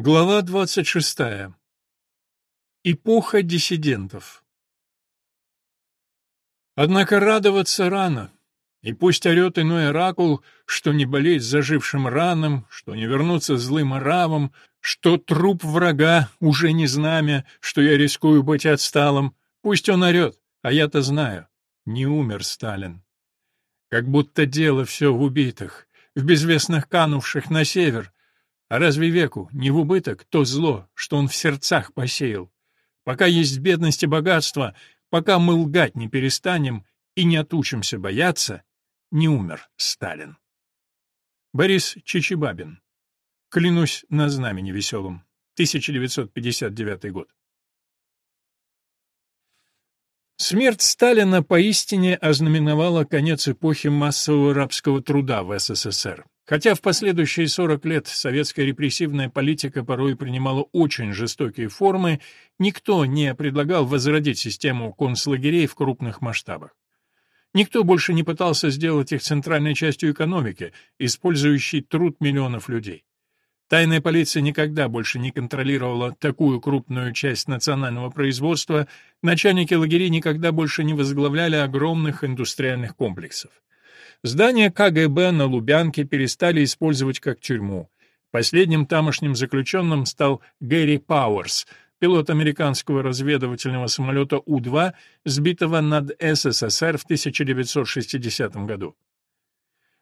Глава 26. Эпоха диссидентов. Однако радоваться рано, и пусть орет иной оракул, что не болеть зажившим раном, что не вернуться злым оравам, что труп врага уже не знамя, что я рискую быть отсталым, пусть он орет, а я-то знаю, не умер Сталин. Как будто дело все в убитых, в безвестных канувших на север, а разве веку не в убыток то зло, что он в сердцах посеял? Пока есть бедность и богатство, пока мы лгать не перестанем и не отучимся бояться, не умер Сталин. Борис Чичибабин. Клянусь на знамени веселом. 1959 год. Смерть Сталина поистине ознаменовала конец эпохи массового рабского труда в СССР. Хотя в последующие 40 лет советская репрессивная политика порой принимала очень жестокие формы, никто не предлагал возродить систему концлагерей в крупных масштабах. Никто больше не пытался сделать их центральной частью экономики, использующей труд миллионов людей. Тайная полиция никогда больше не контролировала такую крупную часть национального производства, начальники лагерей никогда больше не возглавляли огромных индустриальных комплексов. Здание КГБ на Лубянке перестали использовать как тюрьму. Последним тамошним заключенным стал Гэри Пауэрс, пилот американского разведывательного самолета У-2, сбитого над СССР в 1960 году.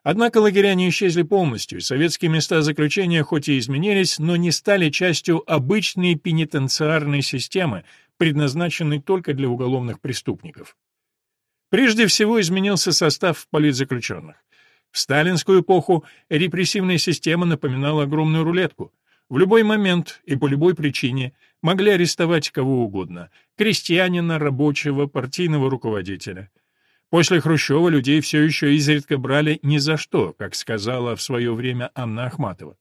Однако лагеря не исчезли полностью, советские места заключения хоть и изменились, но не стали частью обычной пенитенциарной системы, предназначенной только для уголовных преступников. Прежде всего изменился состав политзаключенных. В сталинскую эпоху репрессивная система напоминала огромную рулетку. В любой момент и по любой причине могли арестовать кого угодно – крестьянина, рабочего, партийного руководителя. После Хрущева людей все еще изредка брали ни за что, как сказала в свое время Анна Ахматова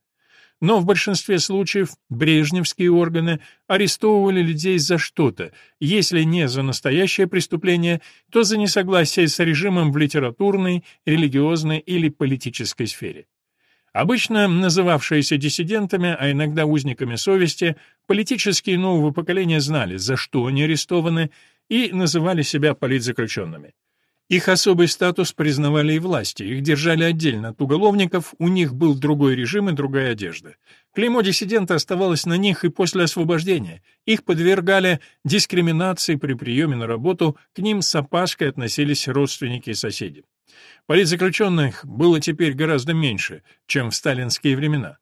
но в большинстве случаев брежневские органы арестовывали людей за что-то, если не за настоящее преступление, то за несогласие с режимом в литературной, религиозной или политической сфере. Обычно называвшиеся диссидентами, а иногда узниками совести, политические нового поколения знали, за что они арестованы, и называли себя политзаключенными. Их особый статус признавали и власти, их держали отдельно от уголовников, у них был другой режим и другая одежда. Клеймо диссидента оставалось на них и после освобождения. Их подвергали дискриминации при приеме на работу, к ним с опаской относились родственники и соседи. Политзаключенных было теперь гораздо меньше, чем в сталинские времена.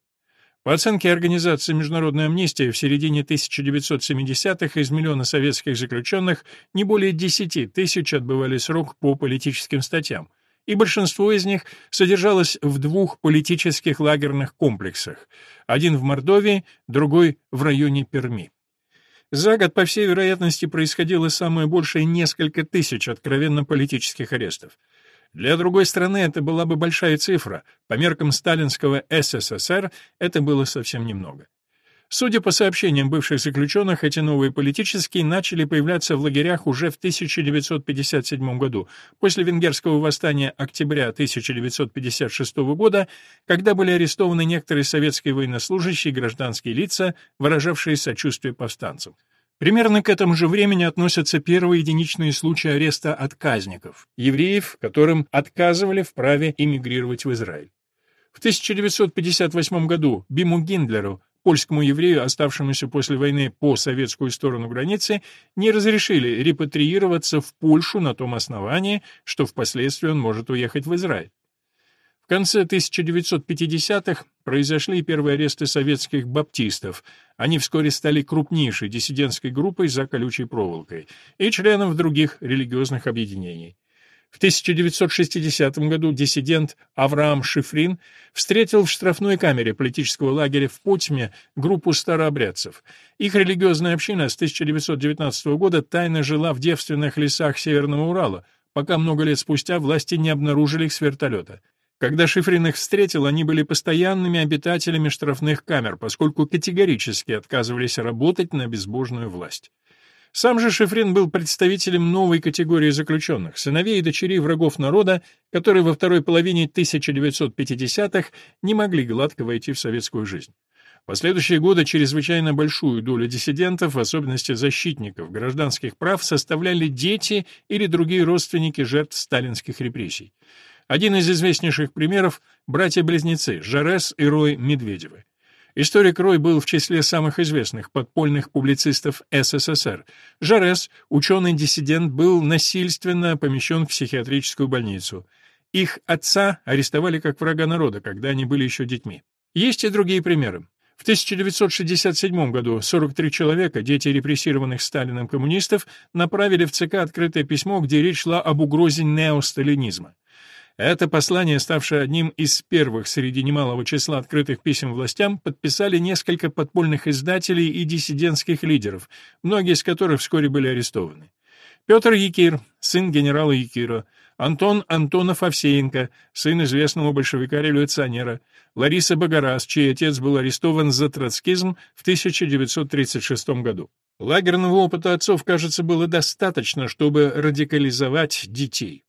По оценке Организации «Международная амнистия», в середине 1970-х из миллиона советских заключенных не более 10 тысяч отбывали срок по политическим статьям, и большинство из них содержалось в двух политических лагерных комплексах, один в Мордовии, другой в районе Перми. За год, по всей вероятности, происходило самое большее несколько тысяч откровенно политических арестов. Для другой страны это была бы большая цифра, по меркам сталинского СССР это было совсем немного. Судя по сообщениям бывших заключенных, эти новые политические начали появляться в лагерях уже в 1957 году, после венгерского восстания октября 1956 года, когда были арестованы некоторые советские военнослужащие и гражданские лица, выражавшие сочувствие повстанцам. Примерно к этому же времени относятся первые единичные случаи ареста отказников, евреев, которым отказывали в праве эмигрировать в Израиль. В 1958 году Биму Гиндлеру, польскому еврею, оставшемуся после войны по советскую сторону границы, не разрешили репатриироваться в Польшу на том основании, что впоследствии он может уехать в Израиль. В конце 1950-х произошли первые аресты советских баптистов. Они вскоре стали крупнейшей диссидентской группой за колючей проволокой и членов других религиозных объединений. В 1960 году диссидент Авраам Шифрин встретил в штрафной камере политического лагеря в Потьме группу старообрядцев. Их религиозная община с 1919 года тайно жила в девственных лесах Северного Урала, пока много лет спустя власти не обнаружили их с вертолета. Когда Шифрин их встретил, они были постоянными обитателями штрафных камер, поскольку категорически отказывались работать на безбожную власть. Сам же Шифрин был представителем новой категории заключенных, сыновей и дочерей врагов народа, которые во второй половине 1950-х не могли гладко войти в советскую жизнь. последующие годы чрезвычайно большую долю диссидентов, в особенности защитников гражданских прав, составляли дети или другие родственники жертв сталинских репрессий. Один из известнейших примеров — братья-близнецы Жарес и Рой Медведевы. Историк Рой был в числе самых известных подпольных публицистов СССР. Жарес, ученый-диссидент, был насильственно помещен в психиатрическую больницу. Их отца арестовали как врага народа, когда они были еще детьми. Есть и другие примеры. В 1967 году 43 человека, дети репрессированных Сталином коммунистов, направили в ЦК открытое письмо, где речь шла об угрозе неосталинизма. Это послание, ставшее одним из первых среди немалого числа открытых писем властям, подписали несколько подпольных издателей и диссидентских лидеров, многие из которых вскоре были арестованы. Петр Якир, сын генерала Якира, Антон Антонов-Овсеенко, сын известного большевика-революционера, Лариса Багарас, чей отец был арестован за троцкизм в 1936 году. Лагерного опыта отцов, кажется, было достаточно, чтобы радикализовать детей.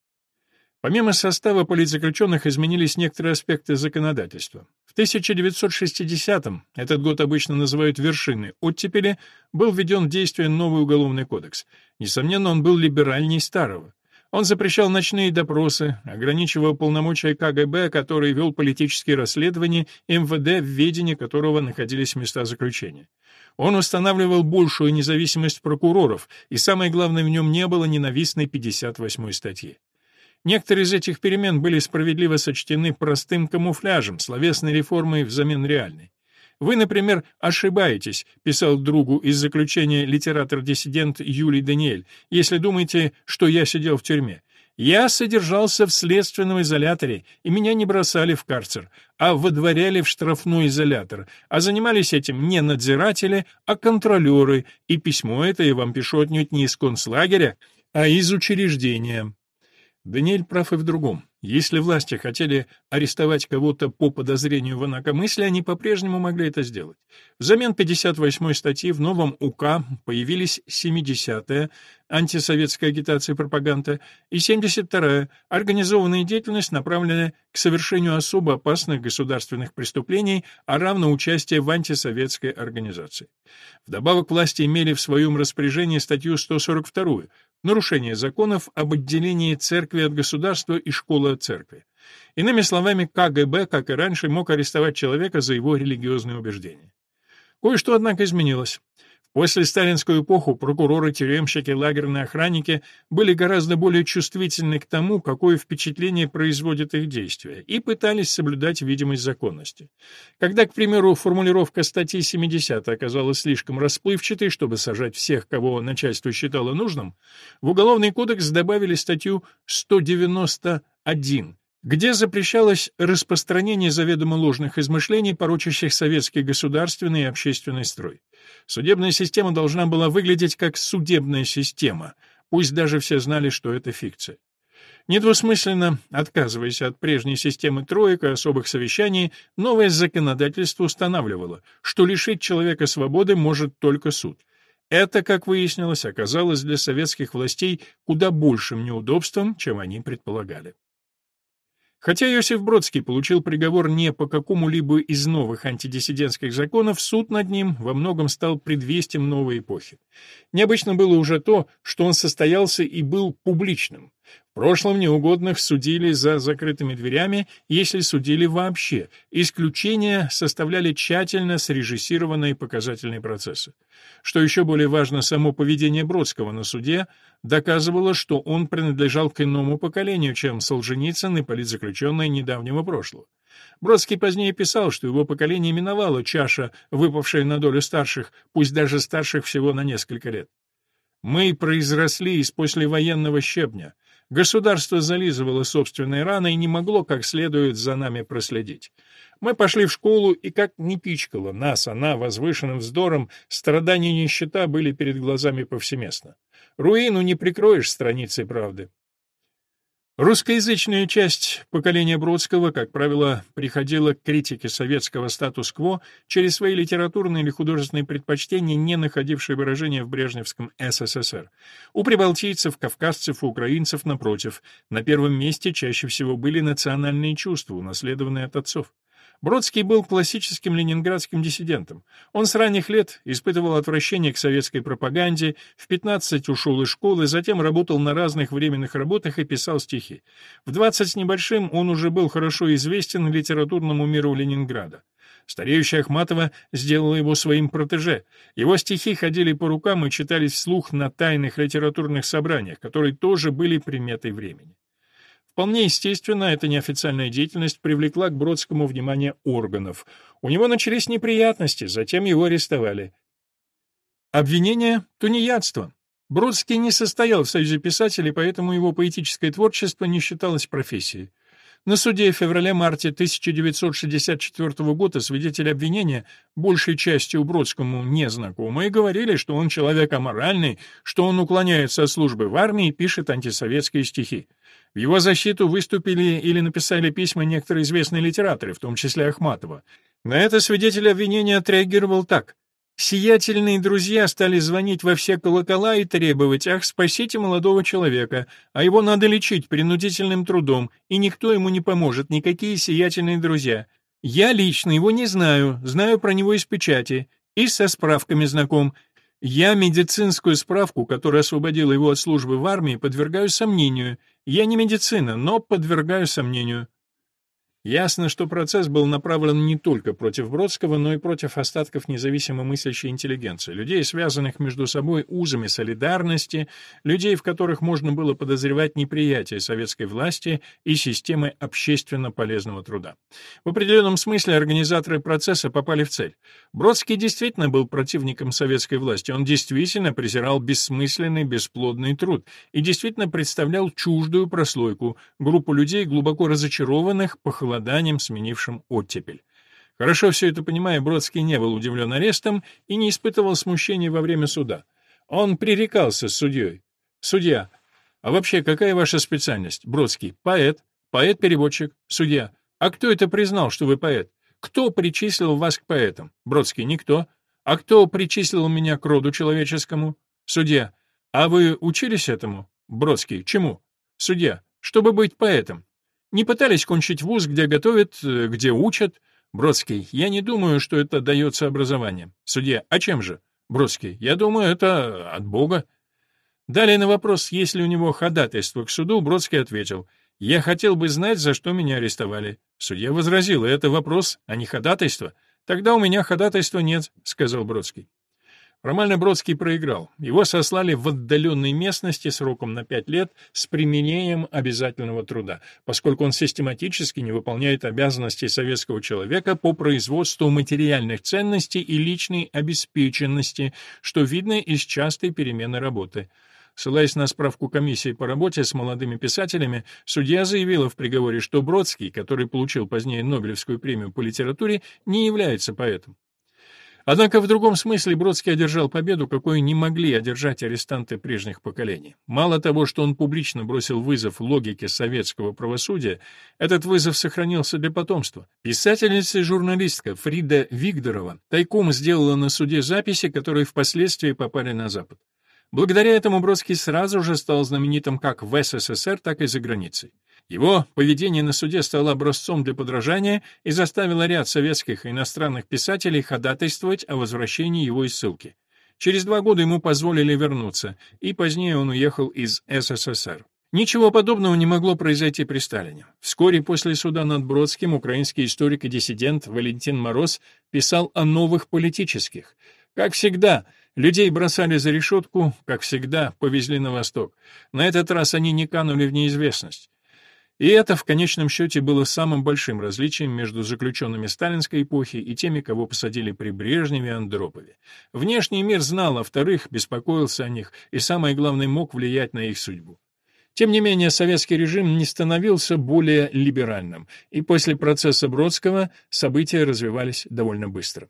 Помимо состава политзаключенных изменились некоторые аспекты законодательства. В 1960-м, этот год обычно называют вершиной оттепели, был введен в действие новый уголовный кодекс. Несомненно, он был либеральней старого. Он запрещал ночные допросы, ограничивал полномочия КГБ, который вел политические расследования, МВД, в ведении которого находились места заключения. Он устанавливал большую независимость прокуроров, и самое главное, в нем не было ненавистной 58-й статьи. Некоторые из этих перемен были справедливо сочтены простым камуфляжем, словесной реформой взамен реальной. «Вы, например, ошибаетесь», — писал другу из заключения литератор-диссидент Юлий Даниэль, «если думаете, что я сидел в тюрьме. Я содержался в следственном изоляторе, и меня не бросали в карцер, а выдворяли в штрафной изолятор, а занимались этим не надзиратели, а контролеры, и письмо это я вам пишу отнюдь не из концлагеря, а из учреждения. Даниэль прав и в другом. Если власти хотели арестовать кого-то по подозрению в инакомыслии, они по-прежнему могли это сделать. Взамен 58-й статьи в новом УК появились 70-я антисоветская агитация и пропаганда и 72-я организованная деятельность, направленная к совершению особо опасных государственных преступлений, а равно участие в антисоветской организации. Вдобавок власти имели в своем распоряжении статью 142 нарушение законов об отделении церкви от государства и школы от церкви. Иными словами, КГБ, как и раньше, мог арестовать человека за его религиозные убеждения. Кое-что, однако, изменилось. После сталинскую эпоху прокуроры, тюремщики, лагерные охранники были гораздо более чувствительны к тому, какое впечатление производит их действия, и пытались соблюдать видимость законности. Когда, к примеру, формулировка статьи 70 оказалась слишком расплывчатой, чтобы сажать всех, кого начальство считало нужным, в Уголовный кодекс добавили статью 191 где запрещалось распространение заведомо ложных измышлений, порочащих советский государственный и общественный строй. Судебная система должна была выглядеть как судебная система, пусть даже все знали, что это фикция. Недвусмысленно, отказываясь от прежней системы троек и особых совещаний, новое законодательство устанавливало, что лишить человека свободы может только суд. Это, как выяснилось, оказалось для советских властей куда большим неудобством, чем они предполагали. Хотя Иосиф Бродский получил приговор не по какому-либо из новых антидиссидентских законов, суд над ним во многом стал предвестием новой эпохи. Необычно было уже то, что он состоялся и был публичным. Прошлом неугодных судили за закрытыми дверями, если судили вообще. Исключения составляли тщательно срежиссированные показательные процессы. Что еще более важно, само поведение Бродского на суде доказывало, что он принадлежал к иному поколению, чем Солженицын и политзаключенные недавнего прошлого. Бродский позднее писал, что его поколение миновало чаша, выпавшая на долю старших, пусть даже старших всего на несколько лет. «Мы произросли из послевоенного щебня. Государство зализывало собственные раны и не могло как следует за нами проследить. Мы пошли в школу, и как не пичкала нас она возвышенным вздором, страдания и нищета были перед глазами повсеместно. Руину не прикроешь страницей правды. Русскоязычная часть поколения Бродского, как правило, приходила к критике советского статус-кво через свои литературные или художественные предпочтения, не находившие выражения в брежневском СССР. У прибалтийцев, кавказцев и украинцев, напротив, на первом месте чаще всего были национальные чувства, унаследованные от отцов. Бродский был классическим ленинградским диссидентом. Он с ранних лет испытывал отвращение к советской пропаганде, в 15 ушел из школы, затем работал на разных временных работах и писал стихи. В 20 с небольшим он уже был хорошо известен литературному миру Ленинграда. Стареющая Ахматова сделала его своим протеже. Его стихи ходили по рукам и читались вслух на тайных литературных собраниях, которые тоже были приметой времени. Вполне естественно, эта неофициальная деятельность привлекла к Бродскому внимание органов. У него начались неприятности, затем его арестовали. Обвинение — тунеядство. Бродский не состоял в Союзе писателей, поэтому его поэтическое творчество не считалось профессией. На суде в феврале-марте 1964 года свидетели обвинения, большей частью Бродскому незнакомые, говорили, что он человек аморальный, что он уклоняется от службы в армии и пишет антисоветские стихи. В его защиту выступили или написали письма некоторые известные литераторы, в том числе Ахматова. На это свидетель обвинения отреагировал так. Сиятельные друзья стали звонить во все колокола и требовать, ах, спасите молодого человека, а его надо лечить принудительным трудом, и никто ему не поможет, никакие сиятельные друзья. Я лично его не знаю, знаю про него из печати, и со справками знаком. Я медицинскую справку, которая освободила его от службы в армии, подвергаю сомнению. Я не медицина, но подвергаю сомнению. Ясно, что процесс был направлен не только против Бродского, но и против остатков независимо мыслящей интеллигенции, людей, связанных между собой узами солидарности, людей, в которых можно было подозревать неприятие советской власти и системы общественно полезного труда. В определенном смысле организаторы процесса попали в цель. Бродский действительно был противником советской власти, он действительно презирал бессмысленный, бесплодный труд и действительно представлял чуждую прослойку, группу людей, глубоко разочарованных, похолодевших, похолоданием, сменившим оттепель. Хорошо все это понимая, Бродский не был удивлен арестом и не испытывал смущения во время суда. Он пререкался с судьей. «Судья, а вообще какая ваша специальность?» Бродский. «Поэт. Поэт-переводчик. Судья. А кто это признал, что вы поэт? Кто причислил вас к поэтам?» Бродский. «Никто. А кто причислил меня к роду человеческому?» Судья. «А вы учились этому?» Бродский. «Чему?» Судья. «Чтобы быть поэтом. Не пытались кончить вуз, где готовят, э, где учат. Бродский, я не думаю, что это дается образование. Судья, а чем же? Бродский, я думаю, это от Бога. Далее на вопрос, есть ли у него ходатайство к суду, Бродский ответил, «Я хотел бы знать, за что меня арестовали». Судья возразил, «Это вопрос, а не ходатайство». «Тогда у меня ходатайства нет», — сказал Бродский. Ромально Бродский проиграл. Его сослали в отдаленной местности сроком на пять лет с применением обязательного труда, поскольку он систематически не выполняет обязанности советского человека по производству материальных ценностей и личной обеспеченности, что видно из частой перемены работы. Ссылаясь на справку комиссии по работе с молодыми писателями, судья заявила в приговоре, что Бродский, который получил позднее Нобелевскую премию по литературе, не является поэтом. Однако в другом смысле Бродский одержал победу, какой не могли одержать арестанты прежних поколений. Мало того, что он публично бросил вызов логике советского правосудия, этот вызов сохранился для потомства. Писательница и журналистка Фрида Вигдорова тайком сделала на суде записи, которые впоследствии попали на Запад. Благодаря этому Бродский сразу же стал знаменитым как в СССР, так и за границей. Его поведение на суде стало образцом для подражания и заставило ряд советских и иностранных писателей ходатайствовать о возвращении его из ссылки. Через два года ему позволили вернуться, и позднее он уехал из СССР. Ничего подобного не могло произойти при Сталине. Вскоре после суда над Бродским украинский историк и диссидент Валентин Мороз писал о новых политических. Как всегда, людей бросали за решетку, как всегда, повезли на восток. На этот раз они не канули в неизвестность. И это в конечном счете было самым большим различием между заключенными сталинской эпохи и теми, кого посадили при Брежневе и Андропове. Внешний мир знал о вторых, беспокоился о них и, самое главное, мог влиять на их судьбу. Тем не менее, советский режим не становился более либеральным, и после процесса Бродского события развивались довольно быстро.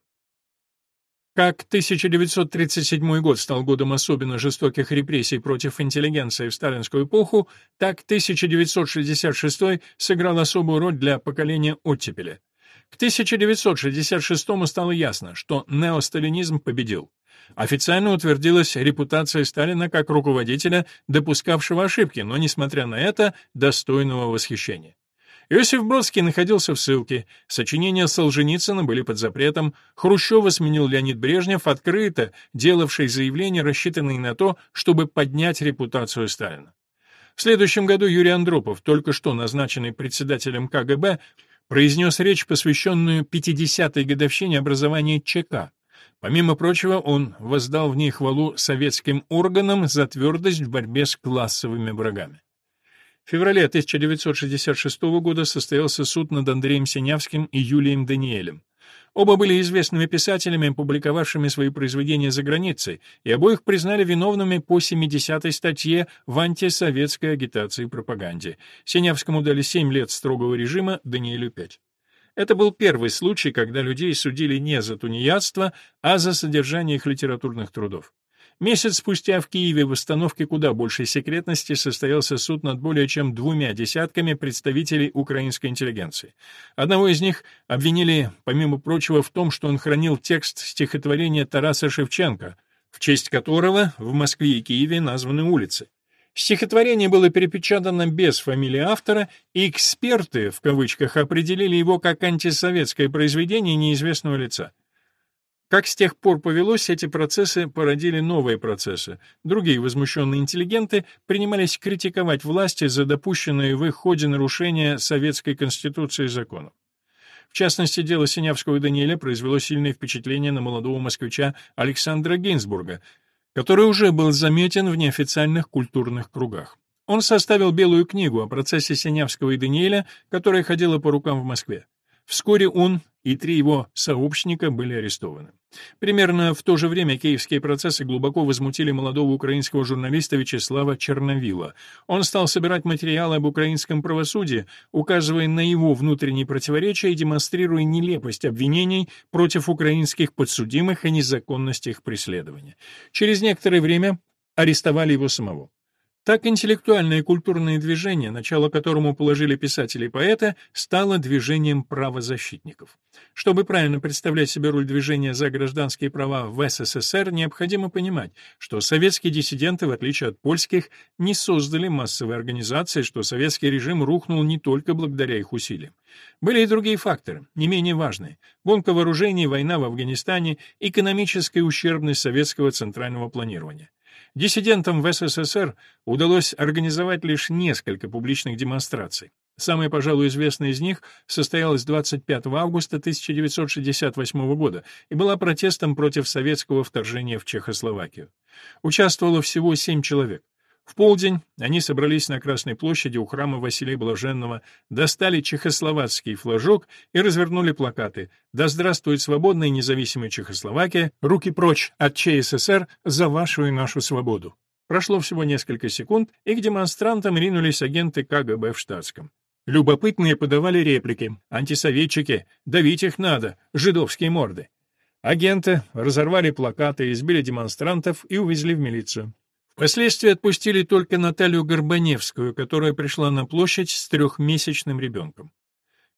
Как 1937 год стал годом особенно жестоких репрессий против интеллигенции в сталинскую эпоху, так 1966 сыграл особую роль для поколения оттепеля. К 1966 стало ясно, что неосталинизм победил. Официально утвердилась репутация Сталина как руководителя, допускавшего ошибки, но, несмотря на это, достойного восхищения. Иосиф Бродский находился в ссылке, сочинения Солженицына были под запретом, Хрущева сменил Леонид Брежнев, открыто делавший заявления, рассчитанные на то, чтобы поднять репутацию Сталина. В следующем году Юрий Андропов, только что назначенный председателем КГБ, произнес речь, посвященную 50-й годовщине образования ЧК. Помимо прочего, он воздал в ней хвалу советским органам за твердость в борьбе с классовыми врагами. В феврале 1966 года состоялся суд над Андреем Синявским и Юлием Даниэлем. Оба были известными писателями, публиковавшими свои произведения за границей, и обоих признали виновными по 70-й статье в антисоветской агитации и пропаганде. Синявскому дали 7 лет строгого режима, Даниэлю 5. Это был первый случай, когда людей судили не за тунеядство, а за содержание их литературных трудов. Месяц спустя в Киеве в установке куда большей секретности состоялся суд над более чем двумя десятками представителей украинской интеллигенции. Одного из них обвинили, помимо прочего, в том, что он хранил текст стихотворения Тараса Шевченко, в честь которого в Москве и Киеве названы улицы. Стихотворение было перепечатано без фамилии автора, и «эксперты» в кавычках определили его как антисоветское произведение неизвестного лица. Как с тех пор повелось, эти процессы породили новые процессы. Другие возмущенные интеллигенты принимались критиковать власти за допущенные в их ходе нарушения Советской Конституции и законов. В частности, дело Синявского и Даниэля произвело сильное впечатление на молодого москвича Александра Гейнсбурга, который уже был заметен в неофициальных культурных кругах. Он составил белую книгу о процессе Синявского и Даниэля, которая ходила по рукам в Москве. Вскоре он и три его сообщника были арестованы. Примерно в то же время киевские процессы глубоко возмутили молодого украинского журналиста Вячеслава Черновила. Он стал собирать материалы об украинском правосудии, указывая на его внутренние противоречия и демонстрируя нелепость обвинений против украинских подсудимых и незаконность их преследования. Через некоторое время арестовали его самого. Так интеллектуальное и культурное движение, начало которому положили писатели и поэты, стало движением правозащитников. Чтобы правильно представлять себе роль движения за гражданские права в СССР, необходимо понимать, что советские диссиденты, в отличие от польских, не создали массовые организации, что советский режим рухнул не только благодаря их усилиям. Были и другие факторы, не менее важные. Гонка вооружений, война в Афганистане, экономическая ущербность советского центрального планирования. Диссидентам в СССР удалось организовать лишь несколько публичных демонстраций. Самая, пожалуй, известная из них состоялась 25 августа 1968 года и была протестом против советского вторжения в Чехословакию. Участвовало всего семь человек. В полдень они собрались на Красной площади у храма Василия Блаженного, достали чехословацкий флажок и развернули плакаты «Да здравствует свободная и независимая Чехословакия! Руки прочь от ЧССР за вашу и нашу свободу!» Прошло всего несколько секунд, и к демонстрантам ринулись агенты КГБ в штатском. Любопытные подавали реплики. «Антисоветчики! Давить их надо! Жидовские морды!» Агенты разорвали плакаты, избили демонстрантов и увезли в милицию. Впоследствии отпустили только Наталью Горбаневскую, которая пришла на площадь с трехмесячным ребенком.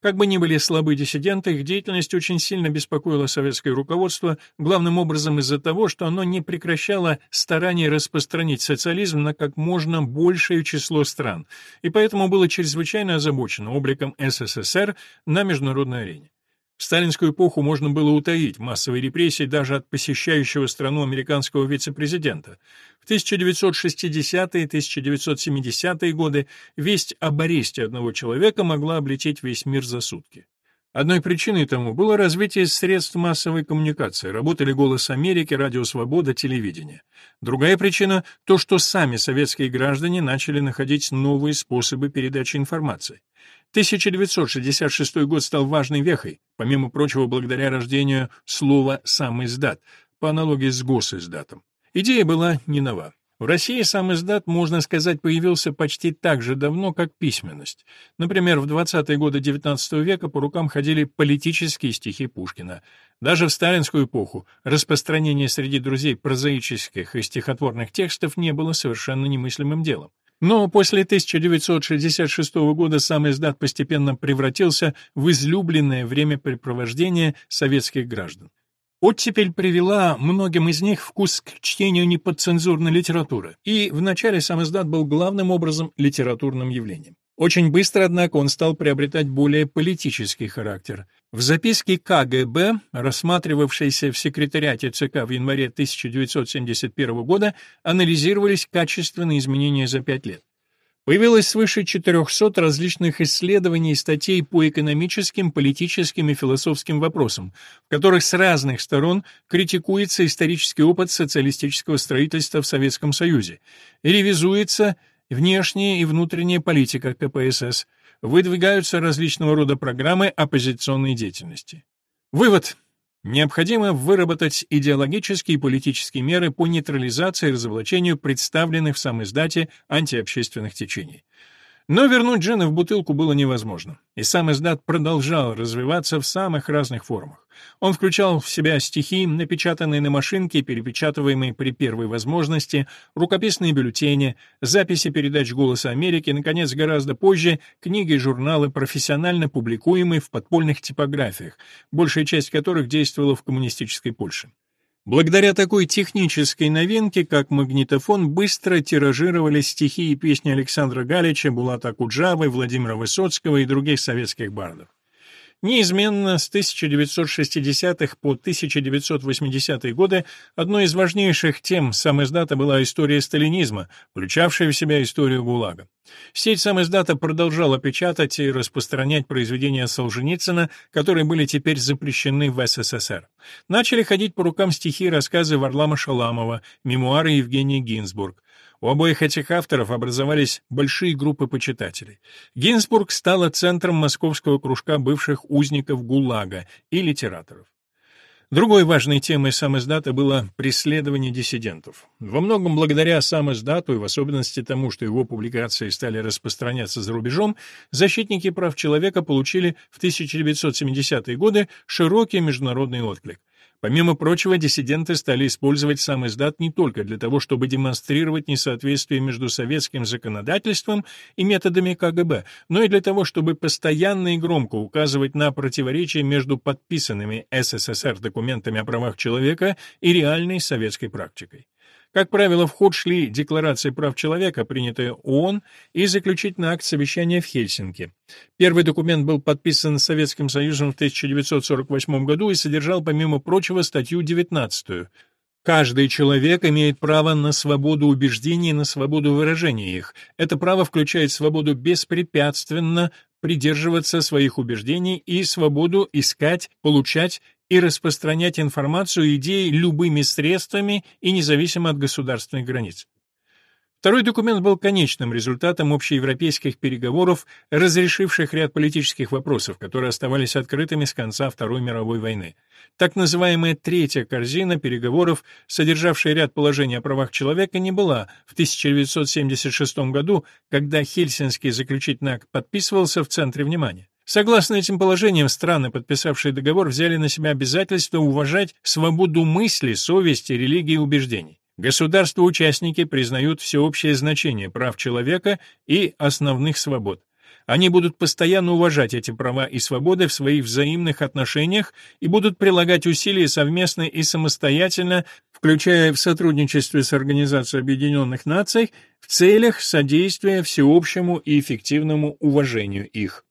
Как бы ни были слабы диссиденты, их деятельность очень сильно беспокоила советское руководство, главным образом из-за того, что оно не прекращало стараний распространить социализм на как можно большее число стран, и поэтому было чрезвычайно озабочено обликом СССР на международной арене. В сталинскую эпоху можно было утаить массовые репрессии даже от посещающего страну американского вице-президента. В 1960-е и 1970-е годы весть об аресте одного человека могла облететь весь мир за сутки. Одной причиной тому было развитие средств массовой коммуникации, работали «Голос Америки», «Радио Свобода», телевидение. Другая причина — то, что сами советские граждане начали находить новые способы передачи информации. 1966 год стал важной вехой, помимо прочего, благодаря рождению слова «сам издат», по аналогии с госиздатом. Идея была не нова. В России сам издат, можно сказать, появился почти так же давно, как письменность. Например, в 20-е годы XIX века по рукам ходили политические стихи Пушкина. Даже в сталинскую эпоху распространение среди друзей прозаических и стихотворных текстов не было совершенно немыслимым делом. Но после 1966 года сам издат постепенно превратился в излюбленное времяпрепровождение советских граждан. Оттепель привела многим из них вкус к чтению неподцензурной литературы, и вначале сам издат был главным образом литературным явлением. Очень быстро, однако, он стал приобретать более политический характер. В записке КГБ, рассматривавшейся в секретариате ЦК в январе 1971 года, анализировались качественные изменения за пять лет. Появилось свыше 400 различных исследований и статей по экономическим, политическим и философским вопросам, в которых с разных сторон критикуется исторический опыт социалистического строительства в Советском Союзе, ревизуется внешняя и внутренняя политика КПСС, выдвигаются различного рода программы оппозиционной деятельности. Вывод. Необходимо выработать идеологические и политические меры по нейтрализации и разоблачению представленных в самой издате антиобщественных течений. Но вернуть джина в бутылку было невозможно, и сам издат продолжал развиваться в самых разных формах. Он включал в себя стихи, напечатанные на машинке, перепечатываемые при первой возможности, рукописные бюллетени, записи передач «Голоса Америки», наконец, гораздо позже, книги и журналы, профессионально публикуемые в подпольных типографиях, большая часть которых действовала в коммунистической Польше. Благодаря такой технической новинке, как магнитофон, быстро тиражировались стихи и песни Александра Галича, Булата Куджавы, Владимира Высоцкого и других советских бардов. Неизменно с 1960-х по 1980-е годы одной из важнейших тем самоиздата была история сталинизма, включавшая в себя историю ГУЛАГа. Сеть самоиздата продолжала печатать и распространять произведения Солженицына, которые были теперь запрещены в СССР. Начали ходить по рукам стихи и рассказы Варлама Шаламова, мемуары Евгения Гинзбург. У обоих этих авторов образовались большие группы почитателей. Гинзбург стала центром московского кружка бывших узников ГУЛАГа и литераторов. Другой важной темой самоиздата было преследование диссидентов. Во многом благодаря самоиздату и в особенности тому, что его публикации стали распространяться за рубежом, защитники прав человека получили в 1970-е годы широкий международный отклик. Помимо прочего, диссиденты стали использовать сам издат не только для того, чтобы демонстрировать несоответствие между советским законодательством и методами КГБ, но и для того, чтобы постоянно и громко указывать на противоречия между подписанными СССР документами о правах человека и реальной советской практикой. Как правило, в ход шли декларации прав человека, принятые ООН, и заключительный акт совещания в Хельсинки. Первый документ был подписан Советским Союзом в 1948 году и содержал, помимо прочего, статью 19 Каждый человек имеет право на свободу убеждений и на свободу выражения их. Это право включает свободу беспрепятственно придерживаться своих убеждений и свободу искать, получать и распространять информацию и идеи любыми средствами и независимо от государственных границ. Второй документ был конечным результатом общеевропейских переговоров, разрешивших ряд политических вопросов, которые оставались открытыми с конца Второй мировой войны. Так называемая третья корзина переговоров, содержавшая ряд положений о правах человека, не была в 1976 году, когда Хельсинский заключительный акт подписывался в центре внимания. Согласно этим положениям, страны, подписавшие договор, взяли на себя обязательство уважать свободу мысли, совести, религии и убеждений. Государства-участники признают всеобщее значение прав человека и основных свобод. Они будут постоянно уважать эти права и свободы в своих взаимных отношениях и будут прилагать усилия совместно и самостоятельно, включая в сотрудничестве с Организацией Объединенных Наций, в целях содействия всеобщему и эффективному уважению их.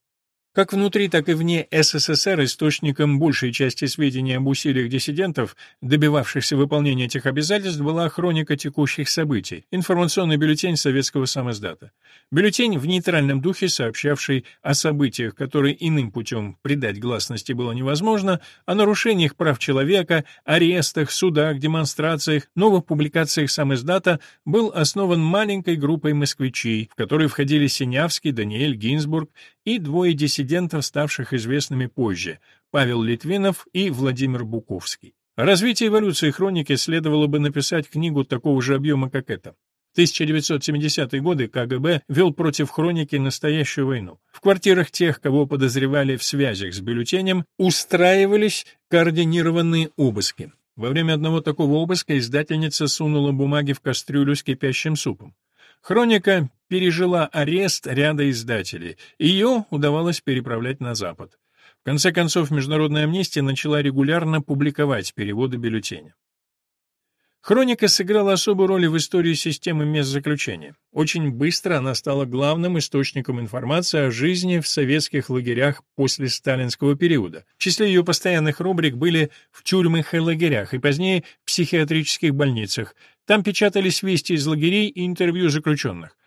Как внутри, так и вне СССР источником большей части сведений об усилиях диссидентов, добивавшихся выполнения этих обязательств, была хроника текущих событий, информационный бюллетень советского самоздата. Бюллетень в нейтральном духе, сообщавший о событиях, которые иным путем придать гласности было невозможно, о нарушениях прав человека, арестах, судах, демонстрациях, новых публикациях самоздата, был основан маленькой группой москвичей, в которой входили Синявский, Даниэль Гинзбург и двое диссидентов, ставших известными позже, Павел Литвинов и Владимир Буковский. О развитии эволюции хроники следовало бы написать книгу такого же объема, как эта. В 1970-е годы КГБ вел против хроники настоящую войну. В квартирах тех, кого подозревали в связях с бюллетенем, устраивались координированные обыски. Во время одного такого обыска издательница сунула бумаги в кастрюлю с кипящим супом. Хроника пережила арест ряда издателей, ее удавалось переправлять на Запад. В конце концов, Международная амнистия начала регулярно публиковать переводы бюллетеня. Хроника сыграла особую роль в истории системы мест заключения. Очень быстро она стала главным источником информации о жизни в советских лагерях после сталинского периода. В числе ее постоянных рубрик были в тюрьмах и лагерях, и позднее психиатрических больницах. Там печатались вести из лагерей и интервью заключенных.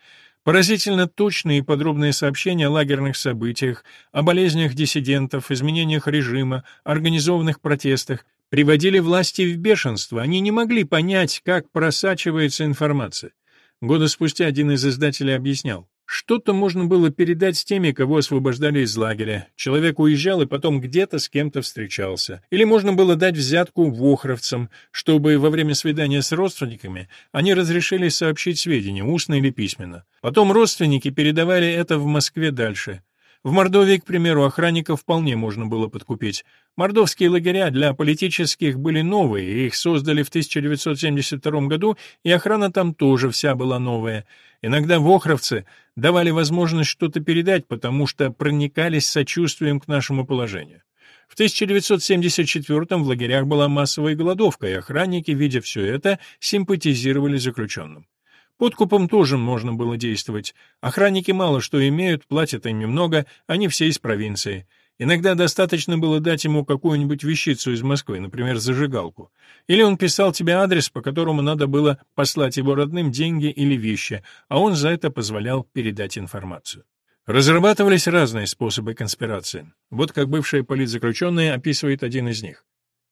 Поразительно точные и подробные сообщения о лагерных событиях, о болезнях диссидентов, изменениях режима, организованных протестах, приводили власти в бешенство. Они не могли понять, как просачивается информация. Года спустя один из издателей объяснял. Что-то можно было передать теми, кого освобождали из лагеря. Человек уезжал и потом где-то с кем-то встречался. Или можно было дать взятку вохровцам, чтобы во время свидания с родственниками они разрешили сообщить сведения, устно или письменно. Потом родственники передавали это в Москве дальше. В Мордовии, к примеру, охранников вполне можно было подкупить. Мордовские лагеря для политических были новые, их создали в 1972 году, и охрана там тоже вся была новая. Иногда вохровцы давали возможность что-то передать, потому что проникались сочувствием к нашему положению. В 1974 в лагерях была массовая голодовка, и охранники, видя все это, симпатизировали заключенным. Подкупом тоже можно было действовать. Охранники мало что имеют, платят им немного, они все из провинции. Иногда достаточно было дать ему какую-нибудь вещицу из Москвы, например, зажигалку. Или он писал тебе адрес, по которому надо было послать его родным деньги или вещи, а он за это позволял передать информацию. Разрабатывались разные способы конспирации. Вот как бывший политзаключенный описывает один из них.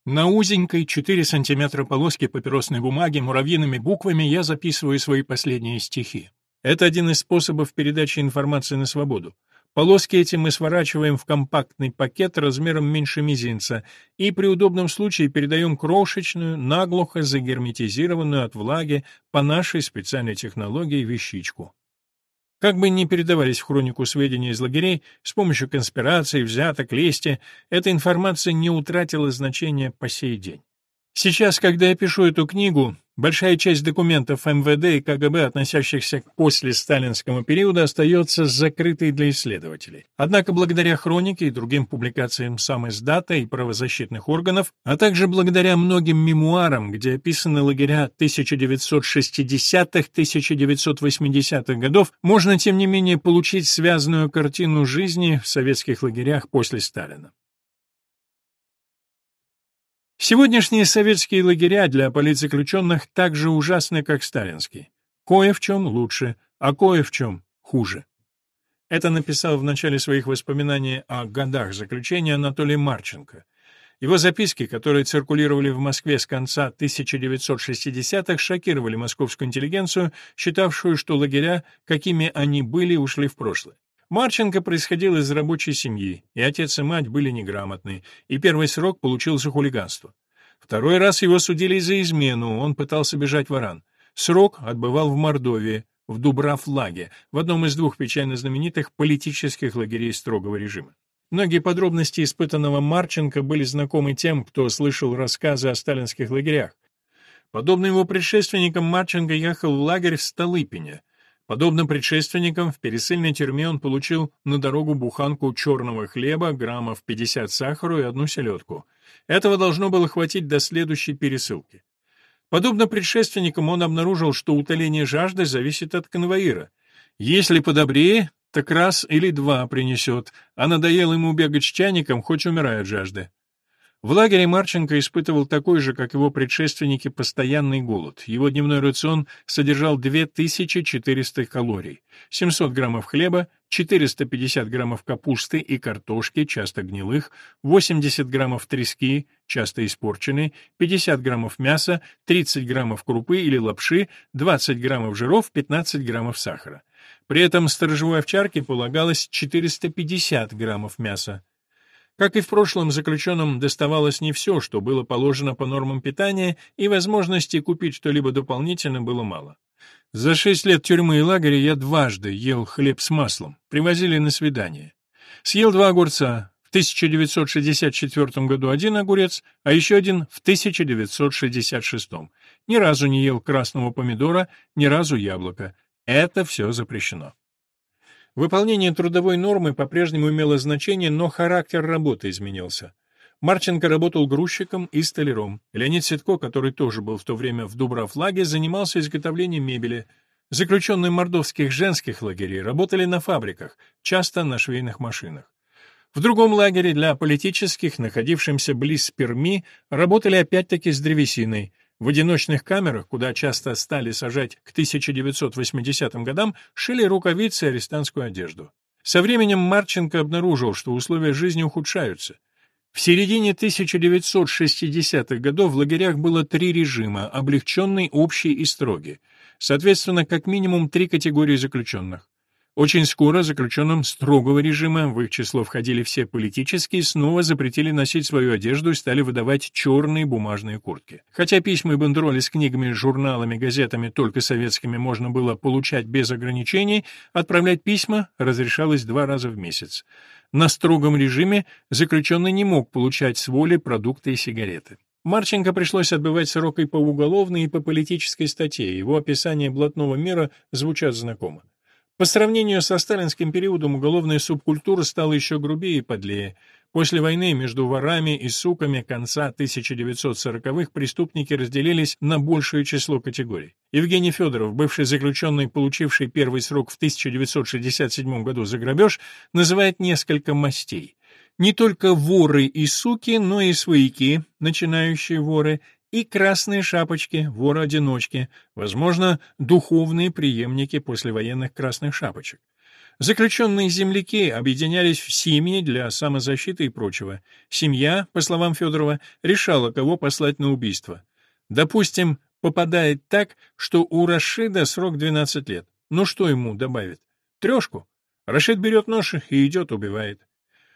На узенькой 4 сантиметра полоске папиросной бумаги муравьиными буквами я записываю свои последние стихи. Это один из способов передачи информации на свободу. Полоски эти мы сворачиваем в компактный пакет размером меньше мизинца и при удобном случае передаем крошечную, наглухо загерметизированную от влаги по нашей специальной технологии вещичку. Как бы ни передавались в хронику сведения из лагерей, с помощью конспираций, взяток, лести, эта информация не утратила значения по сей день. Сейчас, когда я пишу эту книгу, большая часть документов МВД и КГБ, относящихся к послесталинскому периоду, остается закрытой для исследователей. Однако благодаря хронике и другим публикациям сам издата и правозащитных органов, а также благодаря многим мемуарам, где описаны лагеря 1960-1980-х годов, можно, тем не менее, получить связанную картину жизни в советских лагерях после Сталина. Сегодняшние советские лагеря для политзаключенных так же ужасны, как сталинские. Кое в чем лучше, а кое в чем хуже. Это написал в начале своих воспоминаний о годах заключения Анатолий Марченко. Его записки, которые циркулировали в Москве с конца 1960-х, шокировали московскую интеллигенцию, считавшую, что лагеря, какими они были, ушли в прошлое. Марченко происходил из рабочей семьи, и отец и мать были неграмотны, и первый срок получил за хулиганство. Второй раз его судили за измену, он пытался бежать в Иран. Срок отбывал в Мордовии, в Дубравлаге, в одном из двух печально знаменитых политических лагерей строгого режима. Многие подробности испытанного Марченко были знакомы тем, кто слышал рассказы о сталинских лагерях. Подобно его предшественникам, Марченко ехал в лагерь в Столыпине, Подобно предшественникам, в пересыльной тюрьме он получил на дорогу буханку черного хлеба, граммов 50 сахару и одну селедку. Этого должно было хватить до следующей пересылки. Подобно предшественникам, он обнаружил, что утоление жажды зависит от конвоира. Если подобрее, так раз или два принесет, а надоело ему бегать с чайником, хоть умирает жажды. В лагере Марченко испытывал такой же, как его предшественники, постоянный голод. Его дневной рацион содержал 2400 калорий, 700 граммов хлеба, 450 граммов капусты и картошки, часто гнилых, 80 граммов трески, часто испорченной, 50 граммов мяса, 30 граммов крупы или лапши, 20 граммов жиров, 15 граммов сахара. При этом сторожевой овчарке полагалось 450 граммов мяса. Как и в прошлом, заключенным доставалось не все, что было положено по нормам питания, и возможности купить что-либо дополнительно было мало. За шесть лет тюрьмы и лагеря я дважды ел хлеб с маслом, привозили на свидание. Съел два огурца, в 1964 году один огурец, а еще один в 1966. Ни разу не ел красного помидора, ни разу яблока. Это все запрещено. Выполнение трудовой нормы по-прежнему имело значение, но характер работы изменился. Марченко работал грузчиком и столяром. Леонид Ситко, который тоже был в то время в Дубравлаге, занимался изготовлением мебели. Заключенные мордовских женских лагерей работали на фабриках, часто на швейных машинах. В другом лагере для политических, находившемся близ Перми, работали опять-таки с древесиной. В одиночных камерах, куда часто стали сажать к 1980 годам, шили рукавицы и арестантскую одежду. Со временем Марченко обнаружил, что условия жизни ухудшаются. В середине 1960-х годов в лагерях было три режима – облегченный, общий и строгий. Соответственно, как минимум три категории заключенных. Очень скоро заключенным строгого режима, в их число входили все политические, снова запретили носить свою одежду и стали выдавать черные бумажные куртки. Хотя письма и бандероли с книгами, журналами, газетами, только советскими, можно было получать без ограничений, отправлять письма разрешалось два раза в месяц. На строгом режиме заключенный не мог получать с воли продукты и сигареты. Марченко пришлось отбывать срок и по уголовной, и по политической статье. Его описания блатного мира звучат знакомо. По сравнению со сталинским периодом уголовная субкультура стала еще грубее и подлее. После войны между ворами и суками конца 1940-х преступники разделились на большее число категорий. Евгений Федоров, бывший заключенный, получивший первый срок в 1967 году за грабеж, называет несколько мастей. Не только воры и суки, но и свояки, начинающие воры, и красные шапочки, воры-одиночки, возможно, духовные преемники послевоенных красных шапочек. Заключенные земляки объединялись в семьи для самозащиты и прочего. Семья, по словам Федорова, решала, кого послать на убийство. Допустим, попадает так, что у Рашида срок 12 лет. Ну что ему добавит? Трешку. Рашид берет нож и идет убивает.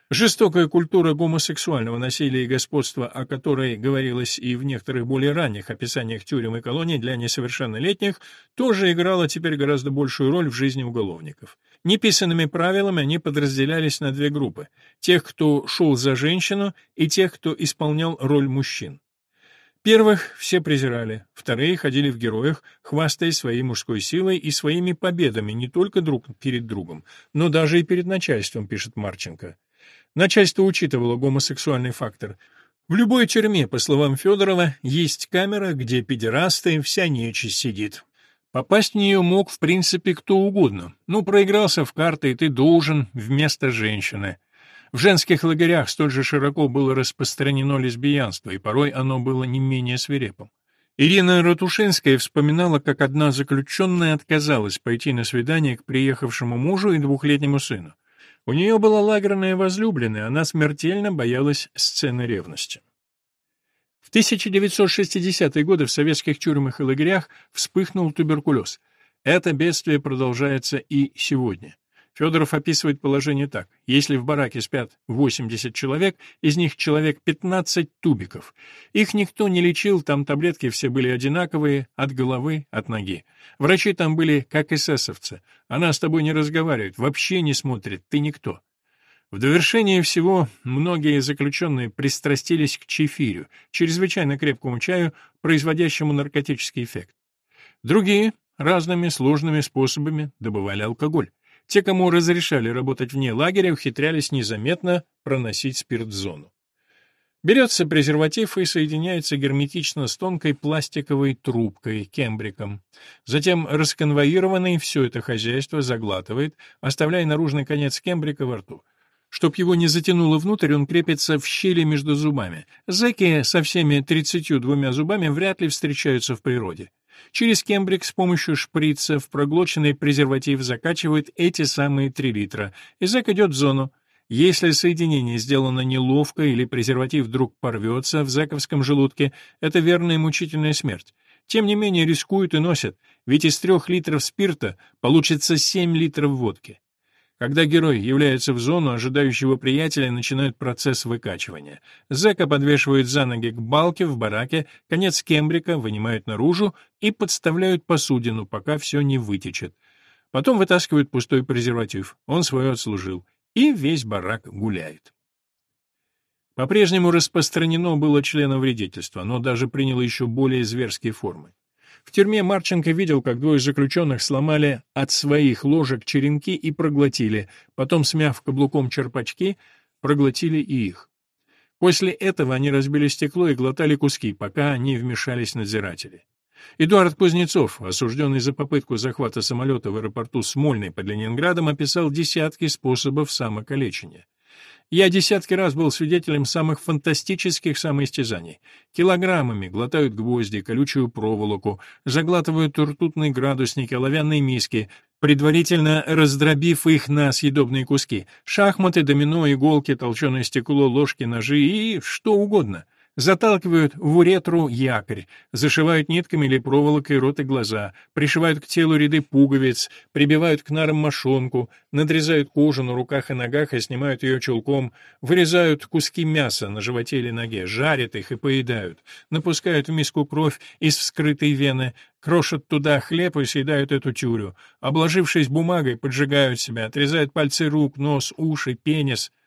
Жестокая культура гомосексуального насилия и господства, о которой говорилось и в некоторых более ранних описаниях тюрем и колоний для несовершеннолетних, тоже играла теперь гораздо большую роль в жизни уголовников. Неписанными правилами они подразделялись на две группы – тех, кто шел за женщину, и тех, кто исполнял роль мужчин. Первых все презирали, вторые ходили в героях, хвастаясь своей мужской силой и своими победами не только друг перед другом, но даже и перед начальством, пишет Марченко. Начальство учитывало гомосексуальный фактор. В любой тюрьме, по словам Федорова, есть камера, где педерасты, вся нечисть сидит. Попасть в нее мог, в принципе, кто угодно. Ну, проигрался в карты, и ты должен вместо женщины. В женских лагерях столь же широко было распространено лесбиянство, и порой оно было не менее свирепым. Ирина Ратушинская вспоминала, как одна заключенная отказалась пойти на свидание к приехавшему мужу и двухлетнему сыну. У нее была лагерная возлюбленная, она смертельно боялась сцены ревности. В 1960-е годы в советских тюрьмах и лагерях вспыхнул туберкулез. Это бедствие продолжается и сегодня. Федоров описывает положение так. Если в бараке спят 80 человек, из них человек 15 тубиков. Их никто не лечил, там таблетки все были одинаковые, от головы, от ноги. Врачи там были как эсэсовцы. Она с тобой не разговаривает, вообще не смотрит, ты никто. В довершение всего, многие заключенные пристрастились к чефирю, чрезвычайно крепкому чаю, производящему наркотический эффект. Другие разными сложными способами добывали алкоголь. Те, кому разрешали работать вне лагеря, ухитрялись незаметно проносить спирт в зону. Берется презерватив и соединяется герметично с тонкой пластиковой трубкой, кембриком. Затем расконвоированный все это хозяйство заглатывает, оставляя наружный конец кембрика во рту. Чтоб его не затянуло внутрь, он крепится в щели между зубами. Зэки со всеми тридцатью двумя зубами вряд ли встречаются в природе. Через кембрик с помощью шприца в проглоченный презерватив закачивают эти самые 3 литра, и зэк идет в зону. Если соединение сделано неловко или презерватив вдруг порвется в зэковском желудке, это верная мучительная смерть. Тем не менее рискуют и носят, ведь из трех литров спирта получится 7 литров водки. Когда герой является в зону, ожидающего приятеля начинают процесс выкачивания. Зэка подвешивают за ноги к балке в бараке, конец кембрика вынимают наружу и подставляют посудину, пока все не вытечет. Потом вытаскивают пустой презерватив, он свое отслужил, и весь барак гуляет. По-прежнему распространено было членовредительство, но даже приняло еще более зверские формы. В тюрьме Марченко видел, как двое заключенных сломали от своих ложек черенки и проглотили, потом, смяв каблуком черпачки, проглотили и их. После этого они разбили стекло и глотали куски, пока не вмешались надзиратели. Эдуард Кузнецов, осужденный за попытку захвата самолета в аэропорту Смольный под Ленинградом, описал десятки способов самокалечения. Я десятки раз был свидетелем самых фантастических самоистязаний. Килограммами глотают гвозди, колючую проволоку, заглатывают ртутные градусники, оловянные миски, предварительно раздробив их на съедобные куски. Шахматы, домино, иголки, толченое стекло, ложки, ножи и что угодно. Заталкивают в уретру якорь, зашивают нитками или проволокой рот и глаза, пришивают к телу ряды пуговиц, прибивают к нарам мошонку, надрезают кожу на руках и ногах и снимают ее чулком, вырезают куски мяса на животе или ноге, жарят их и поедают, напускают в миску кровь из вскрытой вены, крошат туда хлеб и съедают эту тюрю, обложившись бумагой, поджигают себя, отрезают пальцы рук, нос, уши, пенис —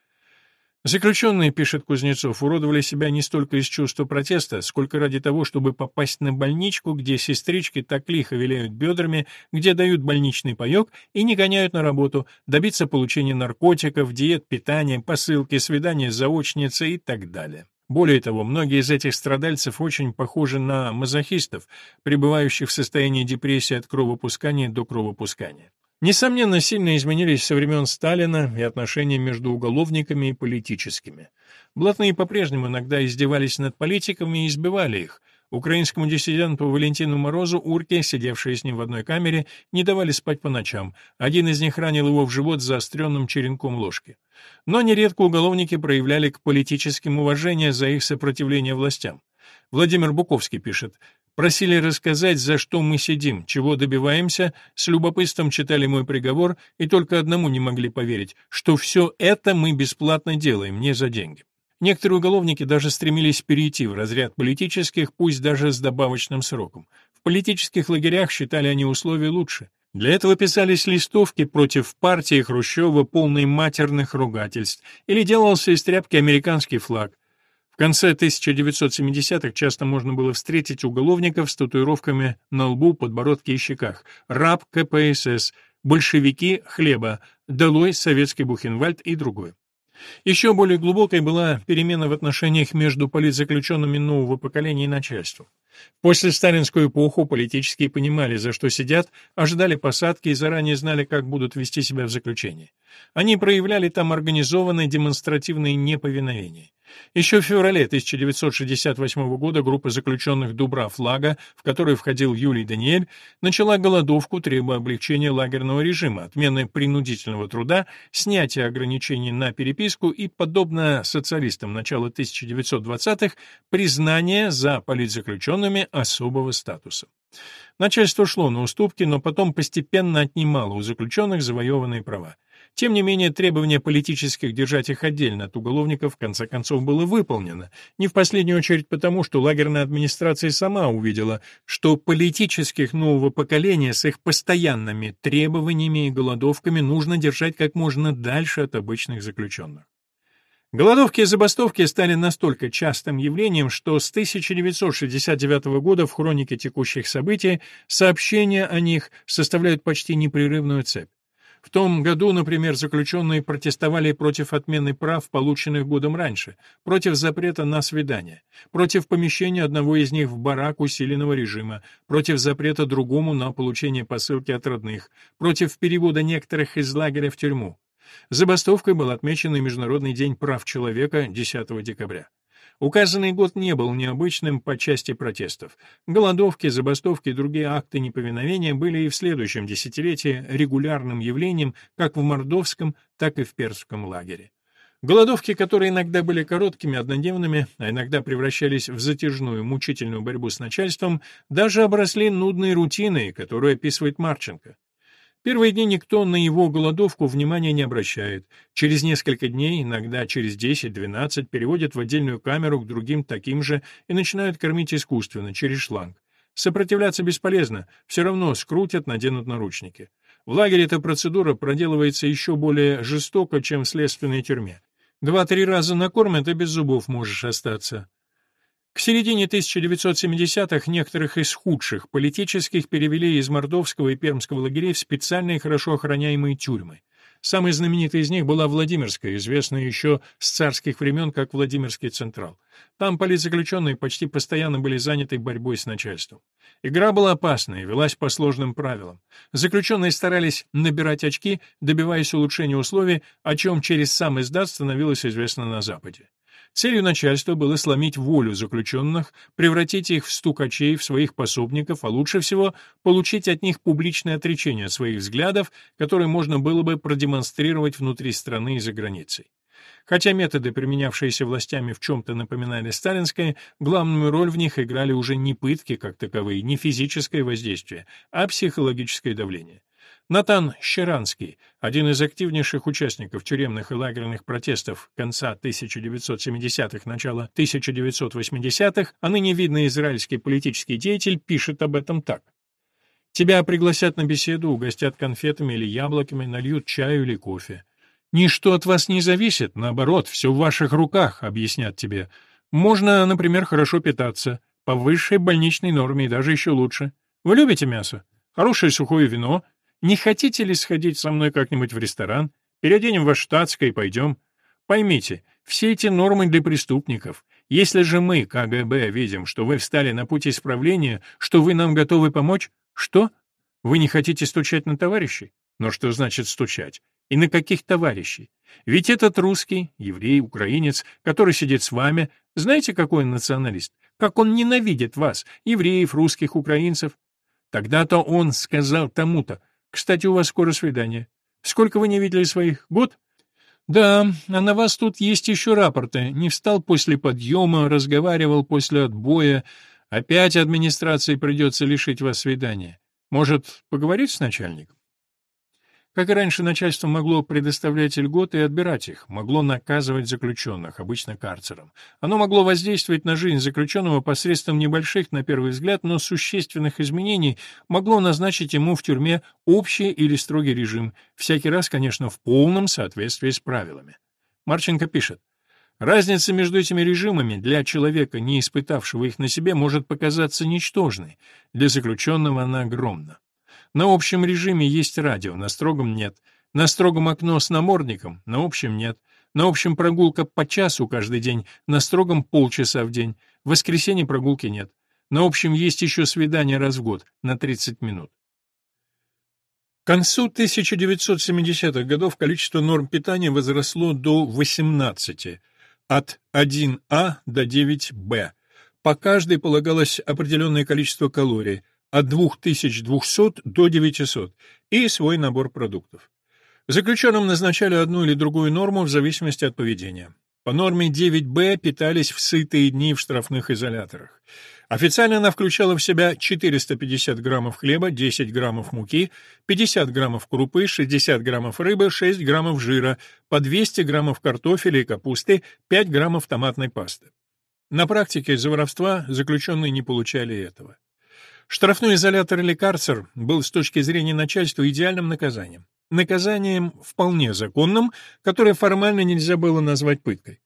Заключенные, пишет Кузнецов, уродовали себя не столько из чувства протеста, сколько ради того, чтобы попасть на больничку, где сестрички так лихо виляют бедрами, где дают больничный паек и не гоняют на работу, добиться получения наркотиков, диет питания, посылки, свидания с заочницей и так далее. Более того, многие из этих страдальцев очень похожи на мазохистов, пребывающих в состоянии депрессии от кровопускания до кровопускания. Несомненно, сильно изменились со времен Сталина и отношения между уголовниками и политическими. Блатные по-прежнему иногда издевались над политиками и избивали их. Украинскому диссиденту Валентину Морозу урки, сидевшие с ним в одной камере, не давали спать по ночам. Один из них ранил его в живот заостренным черенком ложки. Но нередко уголовники проявляли к политическим уважение за их сопротивление властям. Владимир Буковский пишет, Просили рассказать, за что мы сидим, чего добиваемся, с любопытством читали мой приговор и только одному не могли поверить, что все это мы бесплатно делаем, не за деньги. Некоторые уголовники даже стремились перейти в разряд политических, пусть даже с добавочным сроком. В политических лагерях считали они условия лучше. Для этого писались листовки против партии Хрущева, полные матерных ругательств, или делался из тряпки американский флаг. В конце 1970-х часто можно было встретить уголовников с татуировками на лбу, подбородке и щеках. Раб КПСС, большевики хлеба, долой советский Бухенвальд и другое. Еще более глубокой была перемена в отношениях между политзаключенными нового поколения и начальством. После сталинскую эпоху политические понимали, за что сидят, ожидали посадки и заранее знали, как будут вести себя в заключении. Они проявляли там организованное демонстративное неповиновение. Еще в феврале 1968 года группа заключенных Дубра Флага, в которой входил Юлий Даниэль, начала голодовку, требуя облегчения лагерного режима, отмены принудительного труда, снятия ограничений на переписку и, подобно социалистам начала 1920-х, признание за политзаключенными особого статуса. Начальство шло на уступки, но потом постепенно отнимало у заключенных завоеванные права. Тем не менее, требование политических держать их отдельно от уголовников в конце концов было выполнено, не в последнюю очередь потому, что лагерная администрация сама увидела, что политических нового поколения с их постоянными требованиями и голодовками нужно держать как можно дальше от обычных заключенных. Голодовки и забастовки стали настолько частым явлением, что с 1969 года в хронике текущих событий сообщения о них составляют почти непрерывную цепь. В том году, например, заключенные протестовали против отмены прав, полученных годом раньше, против запрета на свидание, против помещения одного из них в барак усиленного режима, против запрета другому на получение посылки от родных, против перевода некоторых из лагеря в тюрьму. Забастовкой был отмечен и Международный день прав человека 10 декабря. Указанный год не был необычным по части протестов. Голодовки, забастовки и другие акты неповиновения были и в следующем десятилетии регулярным явлением как в Мордовском, так и в Перском лагере. Голодовки, которые иногда были короткими, однодневными, а иногда превращались в затяжную, мучительную борьбу с начальством, даже обросли нудной рутиной, которую описывает Марченко. Первые дни никто на его голодовку внимания не обращает. Через несколько дней, иногда через 10-12, переводят в отдельную камеру к другим таким же и начинают кормить искусственно, через шланг. Сопротивляться бесполезно, все равно скрутят, наденут наручники. В лагере эта процедура проделывается еще более жестоко, чем в следственной тюрьме. Два-три раза накормят, и без зубов можешь остаться. К середине 1970-х некоторых из худших политических перевели из Мордовского и Пермского лагерей в специальные хорошо охраняемые тюрьмы. Самой знаменитой из них была Владимирская, известная еще с царских времен как Владимирский Централ. Там политзаключенные почти постоянно были заняты борьбой с начальством. Игра была опасной, велась по сложным правилам. Заключенные старались набирать очки, добиваясь улучшения условий, о чем через сам издат становилось известно на Западе. Целью начальства было сломить волю заключенных, превратить их в стукачей, в своих пособников, а лучше всего получить от них публичное отречение своих взглядов, которые можно было бы продемонстрировать внутри страны и за границей. Хотя методы, применявшиеся властями, в чем-то напоминали сталинские, главную роль в них играли уже не пытки как таковые, не физическое воздействие, а психологическое давление. Натан Щеранский, один из активнейших участников тюремных и лагерных протестов конца 1970-х, начала 1980-х, а ныне видный израильский политический деятель, пишет об этом так. Тебя пригласят на беседу, угостят конфетами или яблоками, нальют чаю или кофе. Ничто от вас не зависит, наоборот, все в ваших руках, объяснят тебе. Можно, например, хорошо питаться, по высшей больничной норме и даже еще лучше. Вы любите мясо? Хорошее сухое вино — не хотите ли сходить со мной как-нибудь в ресторан? Переоденем вас штатское и пойдем. Поймите, все эти нормы для преступников. Если же мы, КГБ, видим, что вы встали на путь исправления, что вы нам готовы помочь, что? Вы не хотите стучать на товарищей? Но что значит стучать? И на каких товарищей? Ведь этот русский, еврей, украинец, который сидит с вами, знаете, какой он националист? Как он ненавидит вас, евреев, русских, украинцев? Тогда-то он сказал тому-то, кстати, у вас скоро свидание. Сколько вы не видели своих? Год? Да, а на вас тут есть еще рапорты. Не встал после подъема, разговаривал после отбоя. Опять администрации придется лишить вас свидания. Может, поговорить с начальником? Как и раньше, начальство могло предоставлять льготы и отбирать их, могло наказывать заключенных, обычно карцером. Оно могло воздействовать на жизнь заключенного посредством небольших, на первый взгляд, но существенных изменений, могло назначить ему в тюрьме общий или строгий режим, всякий раз, конечно, в полном соответствии с правилами. Марченко пишет, Разница между этими режимами для человека, не испытавшего их на себе, может показаться ничтожной, для заключенного она огромна. На общем режиме есть радио, на строгом нет. На строгом окно с намордником, на общем нет. На общем прогулка по часу каждый день, на строгом полчаса в день. В воскресенье прогулки нет. На общем есть еще свидание раз в год, на 30 минут. К концу 1970-х годов количество норм питания возросло до 18, от 1А до 9Б. По каждой полагалось определенное количество калорий – от 2200 до 900 и свой набор продуктов. Заключенным назначали одну или другую норму в зависимости от поведения. По норме 9Б питались в сытые дни в штрафных изоляторах. Официально она включала в себя 450 граммов хлеба, 10 граммов муки, 50 граммов крупы, 60 граммов рыбы, 6 граммов жира, по 200 граммов картофеля и капусты, 5 граммов томатной пасты. На практике из-за воровства заключенные не получали этого. Штрафной изолятор или карцер был с точки зрения начальства идеальным наказанием. Наказанием вполне законным, которое формально нельзя было назвать пыткой.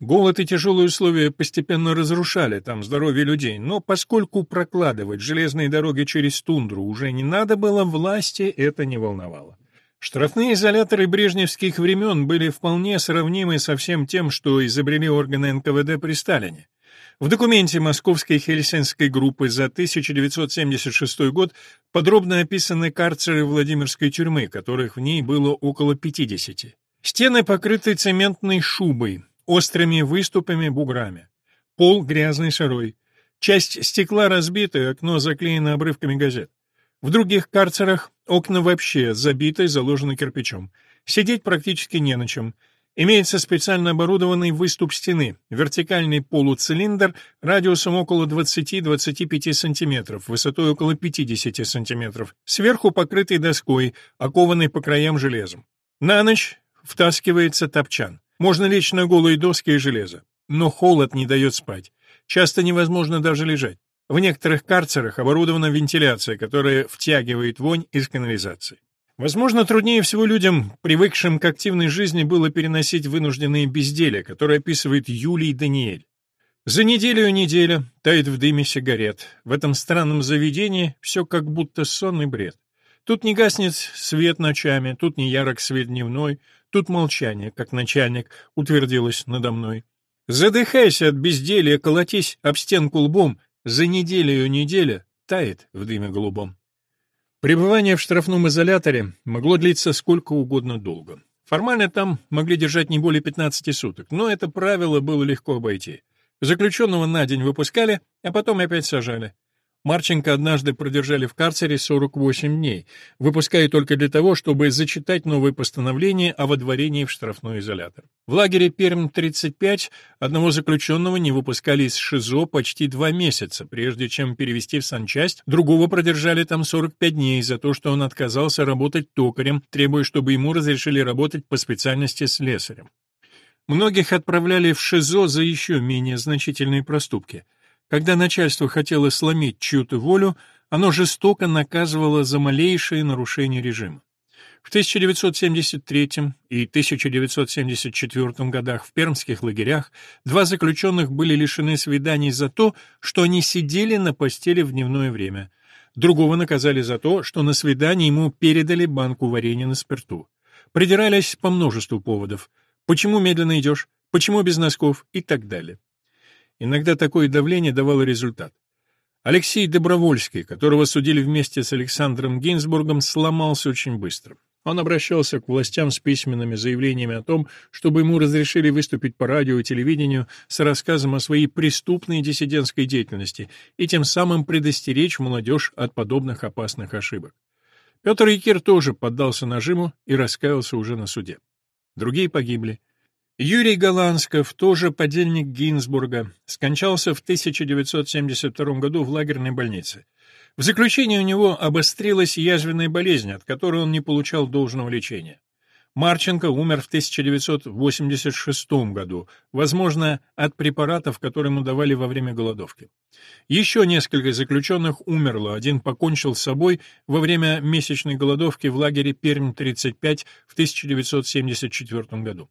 Голод и тяжелые условия постепенно разрушали там здоровье людей, но поскольку прокладывать железные дороги через тундру уже не надо было, власти это не волновало. Штрафные изоляторы брежневских времен были вполне сравнимы со всем тем, что изобрели органы НКВД при Сталине. В документе Московской Хельсинской группы за 1976 год подробно описаны карцеры Владимирской тюрьмы, которых в ней было около 50. Стены покрыты цементной шубой, острыми выступами, буграми. Пол грязный, сырой. Часть стекла разбита, окно заклеено обрывками газет. В других карцерах окна вообще забиты, заложены кирпичом. Сидеть практически не на чем. Имеется специально оборудованный выступ стены, вертикальный полуцилиндр радиусом около 20-25 см, высотой около 50 см, сверху покрытый доской, окованной по краям железом. На ночь втаскивается топчан. Можно лечь на голые доски и железо. Но холод не дает спать. Часто невозможно даже лежать. В некоторых карцерах оборудована вентиляция, которая втягивает вонь из канализации. Возможно, труднее всего людям, привыкшим к активной жизни, было переносить вынужденные безделия, которые описывает Юлий Даниэль. За неделю неделя тает в дыме сигарет. В этом странном заведении все как будто сонный бред. Тут не гаснет свет ночами, тут не ярок свет дневной, тут молчание, как начальник утвердилось надо мной. Задыхайся от безделия, колотись об стенку лбом, за неделю неделя тает в дыме голубом. Пребывание в штрафном изоляторе могло длиться сколько угодно долго. Формально там могли держать не более 15 суток, но это правило было легко обойти. Заключенного на день выпускали, а потом опять сажали. Марченко однажды продержали в карцере 48 дней, выпуская только для того, чтобы зачитать новое постановление о водворении в штрафной изолятор. В лагере Перм-35 одного заключенного не выпускали из ШИЗО почти два месяца, прежде чем перевести в санчасть, другого продержали там 45 дней за то, что он отказался работать токарем, требуя, чтобы ему разрешили работать по специальности слесарем. Многих отправляли в ШИЗО за еще менее значительные проступки – когда начальство хотело сломить чью-то волю, оно жестоко наказывало за малейшие нарушения режима. В 1973 и 1974 годах в пермских лагерях два заключенных были лишены свиданий за то, что они сидели на постели в дневное время. Другого наказали за то, что на свидании ему передали банку варенья на спирту. Придирались по множеству поводов. Почему медленно идешь? Почему без носков? И так далее. Иногда такое давление давало результат. Алексей Добровольский, которого судили вместе с Александром Гейнсбургом, сломался очень быстро. Он обращался к властям с письменными заявлениями о том, чтобы ему разрешили выступить по радио и телевидению с рассказом о своей преступной диссидентской деятельности и тем самым предостеречь молодежь от подобных опасных ошибок. Петр Якир тоже поддался нажиму и раскаялся уже на суде. Другие погибли. Юрий Голландсков, тоже подельник Гинзбурга, скончался в 1972 году в лагерной больнице. В заключении у него обострилась язвенная болезнь, от которой он не получал должного лечения. Марченко умер в 1986 году, возможно, от препаратов, которые ему давали во время голодовки. Еще несколько заключенных умерло, один покончил с собой во время месячной голодовки в лагере Пермь-35 в 1974 году.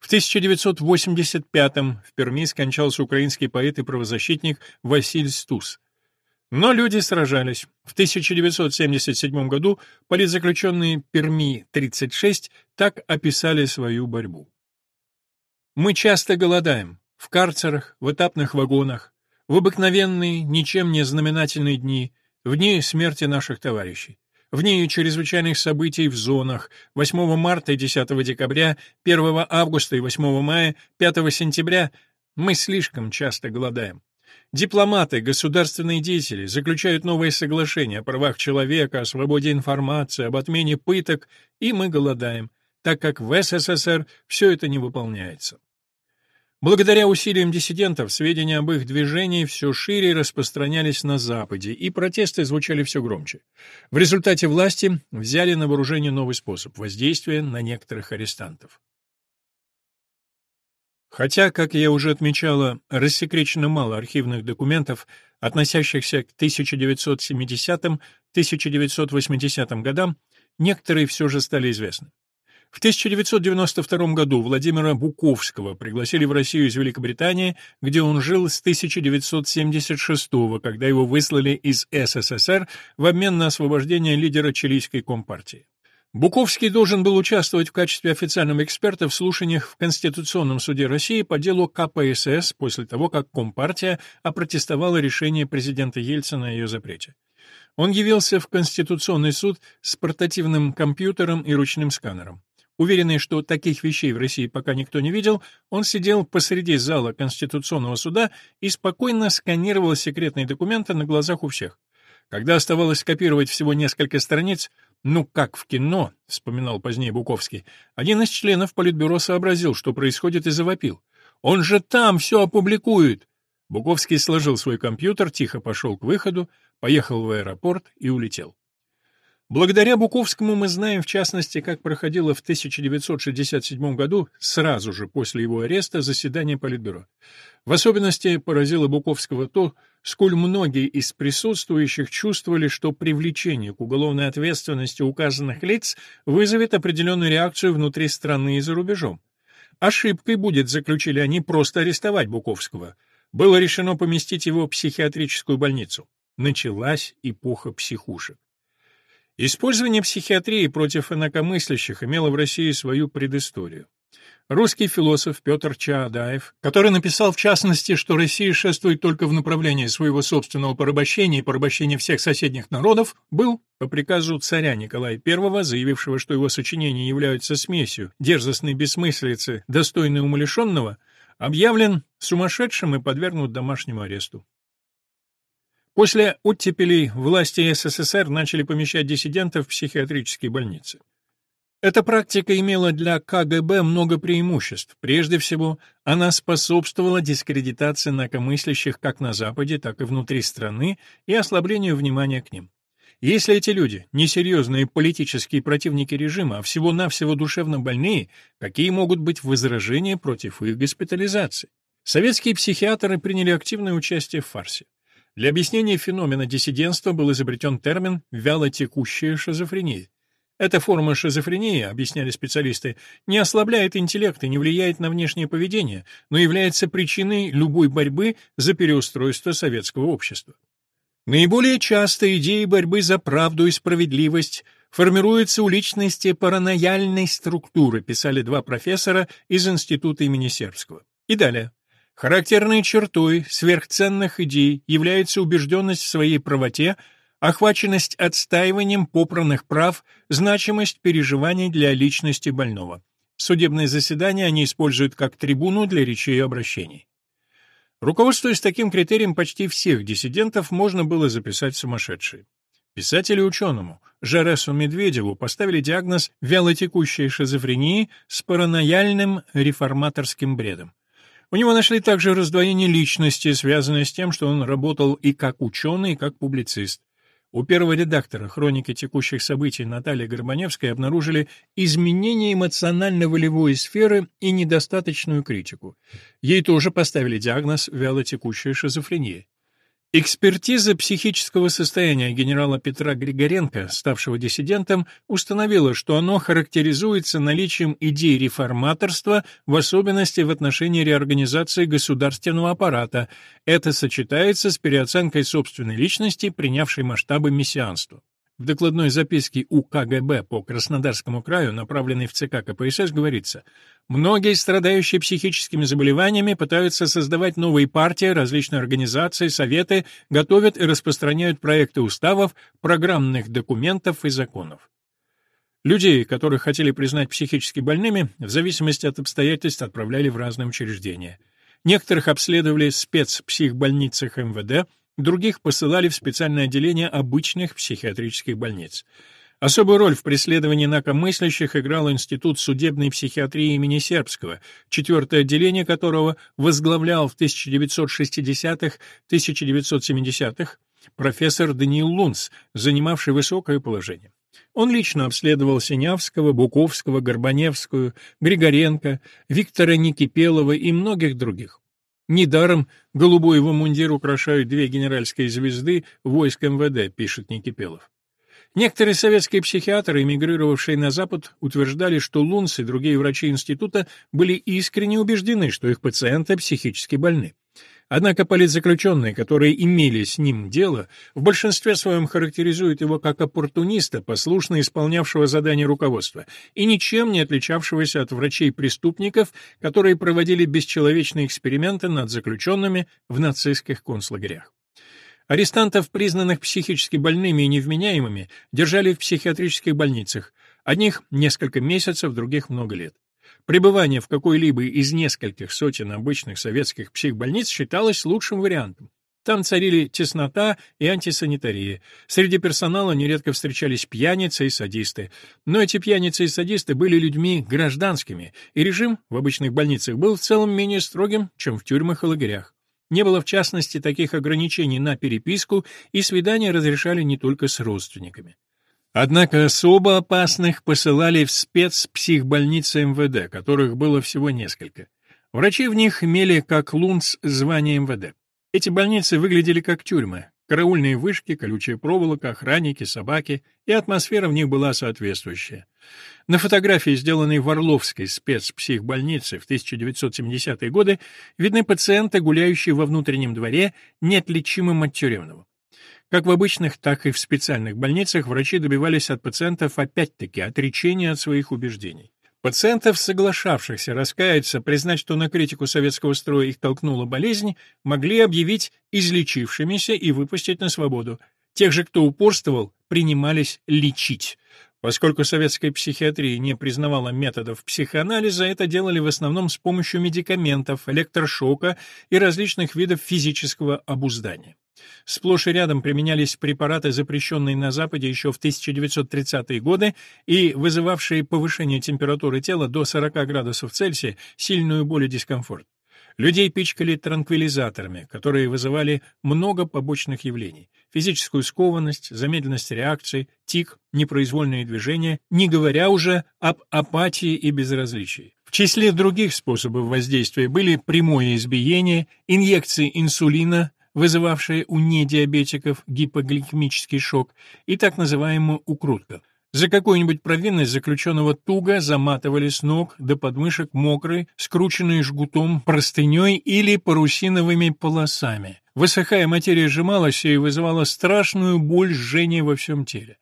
В 1985-м в Перми скончался украинский поэт и правозащитник Василь Стус. Но люди сражались. В 1977 году политзаключенные Перми-36 так описали свою борьбу. «Мы часто голодаем. В карцерах, в этапных вагонах, в обыкновенные, ничем не знаменательные дни, в дни смерти наших товарищей в ней чрезвычайных событий в зонах 8 марта и 10 декабря, 1 августа и 8 мая, 5 сентября мы слишком часто голодаем. Дипломаты, государственные деятели заключают новые соглашения о правах человека, о свободе информации, об отмене пыток, и мы голодаем, так как в СССР все это не выполняется. Благодаря усилиям диссидентов сведения об их движении все шире распространялись на Западе, и протесты звучали все громче. В результате власти взяли на вооружение новый способ воздействия на некоторых арестантов. Хотя, как я уже отмечала, рассекречено мало архивных документов, относящихся к 1970-1980 годам, некоторые все же стали известны. В 1992 году Владимира Буковского пригласили в Россию из Великобритании, где он жил с 1976 когда его выслали из СССР в обмен на освобождение лидера чилийской компартии. Буковский должен был участвовать в качестве официального эксперта в слушаниях в Конституционном суде России по делу КПСС после того, как Компартия опротестовала решение президента Ельцина о ее запрете. Он явился в Конституционный суд с портативным компьютером и ручным сканером. Уверенный, что таких вещей в России пока никто не видел, он сидел посреди зала Конституционного суда и спокойно сканировал секретные документы на глазах у всех. Когда оставалось скопировать всего несколько страниц, ну как в кино, вспоминал позднее Буковский, один из членов Политбюро сообразил, что происходит и завопил. Он же там все опубликует. Буковский сложил свой компьютер, тихо пошел к выходу, поехал в аэропорт и улетел. Благодаря Буковскому мы знаем, в частности, как проходило в 1967 году, сразу же после его ареста, заседание Политбюро. В особенности поразило Буковского то, сколь многие из присутствующих чувствовали, что привлечение к уголовной ответственности указанных лиц вызовет определенную реакцию внутри страны и за рубежом. Ошибкой будет, заключили они, просто арестовать Буковского. Было решено поместить его в психиатрическую больницу. Началась эпоха психушек. Использование психиатрии против инакомыслящих имело в России свою предысторию. Русский философ Петр Чаадаев, который написал в частности, что Россия шествует только в направлении своего собственного порабощения и порабощения всех соседних народов, был, по приказу царя Николая I, заявившего, что его сочинения являются смесью дерзостной бессмыслицы, достойной умалишенного, объявлен сумасшедшим и подвергнут домашнему аресту. После оттепелей власти СССР начали помещать диссидентов в психиатрические больницы. Эта практика имела для КГБ много преимуществ. Прежде всего, она способствовала дискредитации инакомыслящих как на Западе, так и внутри страны и ослаблению внимания к ним. Если эти люди — несерьезные политические противники режима, а всего-навсего душевно больные, какие могут быть возражения против их госпитализации? Советские психиатры приняли активное участие в фарсе. Для объяснения феномена диссидентства был изобретен термин «вялотекущая шизофрения». Эта форма шизофрении, объясняли специалисты, не ослабляет интеллект и не влияет на внешнее поведение, но является причиной любой борьбы за переустройство советского общества. Наиболее часто идеи борьбы за правду и справедливость формируются у личности паранояльной структуры, писали два профессора из Института имени Сербского. И далее. Характерной чертой сверхценных идей является убежденность в своей правоте, охваченность отстаиванием попранных прав, значимость переживаний для личности больного. Судебные заседания они используют как трибуну для речей и обращений. Руководствуясь таким критерием, почти всех диссидентов можно было записать сумасшедшие. Писателю-ученому Жаресу Медведеву поставили диагноз вялотекущей шизофрении с паранояльным реформаторским бредом. У него нашли также раздвоение личности, связанное с тем, что он работал и как ученый, и как публицист. У первого редактора «Хроники текущих событий» Натальи Горбаневской обнаружили изменение эмоционально-волевой сферы и недостаточную критику. Ей тоже поставили диагноз «вялотекущая шизофрения». Экспертиза психического состояния генерала Петра Григоренко, ставшего диссидентом, установила, что оно характеризуется наличием идей реформаторства, в особенности в отношении реорганизации государственного аппарата. Это сочетается с переоценкой собственной личности, принявшей масштабы мессианства. В докладной записке УКГБ по Краснодарскому краю, направленной в ЦК КПСС, говорится, «Многие страдающие психическими заболеваниями пытаются создавать новые партии, различные организации, советы, готовят и распространяют проекты уставов, программных документов и законов». Людей, которых хотели признать психически больными, в зависимости от обстоятельств отправляли в разные учреждения. Некоторых обследовали в спецпсихбольницах МВД, Других посылали в специальное отделение обычных психиатрических больниц. Особую роль в преследовании инакомыслящих играл Институт судебной психиатрии имени Сербского, четвертое отделение которого возглавлял в 1960-1970-х профессор Даниил Лунц, занимавший высокое положение. Он лично обследовал Синявского, Буковского, Горбаневскую, Григоренко, Виктора Никипелова и многих других. Недаром голубой его мундир украшают две генеральские звезды войск МВД, пишет Никипелов. Некоторые советские психиатры, эмигрировавшие на Запад, утверждали, что Лунс и другие врачи института были искренне убеждены, что их пациенты психически больны. Однако политзаключенные, которые имели с ним дело, в большинстве своем характеризуют его как оппортуниста, послушно исполнявшего задания руководства, и ничем не отличавшегося от врачей-преступников, которые проводили бесчеловечные эксперименты над заключенными в нацистских концлагерях. Арестантов, признанных психически больными и невменяемыми, держали в психиатрических больницах, одних несколько месяцев, других много лет. Пребывание в какой-либо из нескольких сотен обычных советских психбольниц считалось лучшим вариантом. Там царили теснота и антисанитария. Среди персонала нередко встречались пьяницы и садисты. Но эти пьяницы и садисты были людьми гражданскими, и режим в обычных больницах был в целом менее строгим, чем в тюрьмах и лагерях. Не было, в частности, таких ограничений на переписку, и свидания разрешали не только с родственниками. Однако особо опасных посылали в спецпсихбольницы МВД, которых было всего несколько. Врачи в них имели, как Лунц, звание МВД. Эти больницы выглядели как тюрьмы. Караульные вышки, колючая проволока, охранники, собаки, и атмосфера в них была соответствующая. На фотографии, сделанной в Орловской спецпсихбольнице в 1970-е годы, видны пациенты, гуляющие во внутреннем дворе, неотличимым от тюремного. Как в обычных, так и в специальных больницах врачи добивались от пациентов опять-таки отречения от своих убеждений. Пациентов, соглашавшихся раскаяться, признать, что на критику советского строя их толкнула болезнь, могли объявить излечившимися и выпустить на свободу. Тех же, кто упорствовал, принимались лечить. Поскольку советская психиатрия не признавала методов психоанализа, это делали в основном с помощью медикаментов, электрошока и различных видов физического обуздания. Сплошь и рядом применялись препараты, запрещенные на Западе еще в 1930-е годы и вызывавшие повышение температуры тела до 40 градусов Цельсия, сильную боль и дискомфорт. Людей пичкали транквилизаторами, которые вызывали много побочных явлений. Физическую скованность, замедленность реакции, тик, непроизвольные движения, не говоря уже об апатии и безразличии. В числе других способов воздействия были прямое избиение, инъекции инсулина, вызывавшие у недиабетиков гипогликемический шок, и так называемую укрутка. За какую-нибудь провинность заключенного туго заматывали с ног до подмышек мокрой, скрученной жгутом простыней или парусиновыми полосами. Высохая материя сжималась и вызывала страшную боль жжения во всем теле.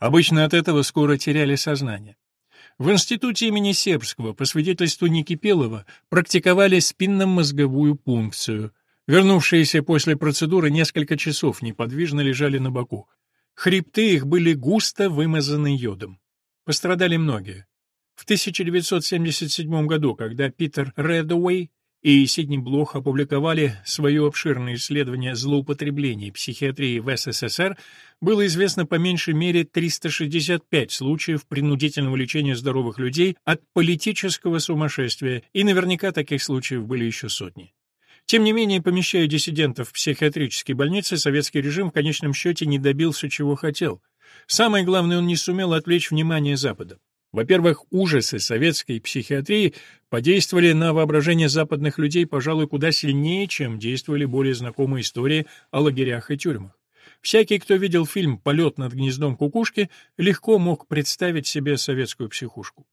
Обычно от этого скоро теряли сознание. В институте имени Сербского, по свидетельству Никипелова, практиковали спинномозговую пункцию. Вернувшиеся после процедуры несколько часов неподвижно лежали на боку. Хребты их были густо вымазаны йодом. Пострадали многие. В 1977 году, когда Питер Редуэй и Сидни Блох опубликовали свое обширное исследование злоупотреблений психиатрии в СССР, было известно по меньшей мере 365 случаев принудительного лечения здоровых людей от политического сумасшествия, и наверняка таких случаев были еще сотни. Тем не менее, помещая диссидентов в психиатрические больницы, советский режим в конечном счете не добился чего хотел. Самое главное, он не сумел отвлечь внимание Запада. Во-первых, ужасы советской психиатрии подействовали на воображение западных людей, пожалуй, куда сильнее, чем действовали более знакомые истории о лагерях и тюрьмах. Всякий, кто видел фильм «Полет над гнездом кукушки», легко мог представить себе советскую психушку.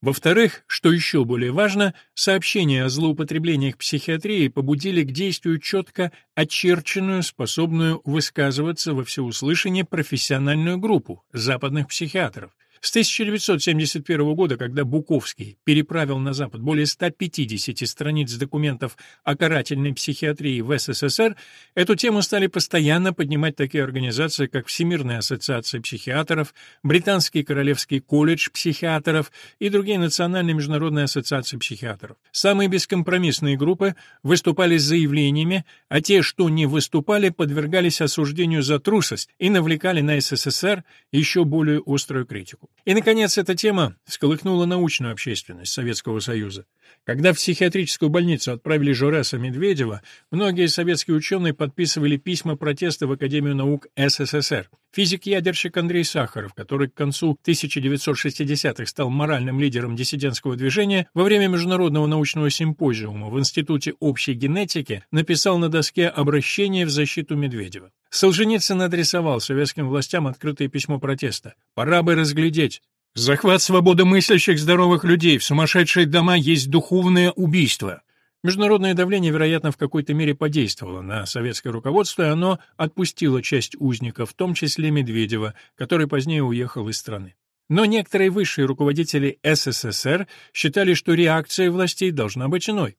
Во-вторых, что еще более важно, сообщения о злоупотреблениях психиатрии побудили к действию четко очерченную, способную высказываться во всеуслышание профессиональную группу западных психиатров – с 1971 года, когда Буковский переправил на Запад более 150 страниц документов о карательной психиатрии в СССР, эту тему стали постоянно поднимать такие организации, как Всемирная ассоциация психиатров, Британский Королевский колледж психиатров и другие национальные международные ассоциации психиатров. Самые бескомпромиссные группы выступали с заявлениями, а те, что не выступали, подвергались осуждению за трусость и навлекали на СССР еще более острую критику. И, наконец, эта тема всколыхнула научную общественность Советского Союза. Когда в психиатрическую больницу отправили Жореса Медведева, многие советские ученые подписывали письма протеста в Академию наук СССР. Физик-ядерщик Андрей Сахаров, который к концу 1960-х стал моральным лидером диссидентского движения, во время международного научного симпозиума в Институте общей генетики написал на доске обращение в защиту Медведева. Солженицын адресовал советским властям открытое письмо протеста. «Пора бы разглядеть. Захват свободомыслящих здоровых людей в сумасшедшие дома есть духовное убийство». Международное давление, вероятно, в какой-то мере подействовало на советское руководство, и оно отпустило часть узников, в том числе Медведева, который позднее уехал из страны. Но некоторые высшие руководители СССР считали, что реакция властей должна быть иной.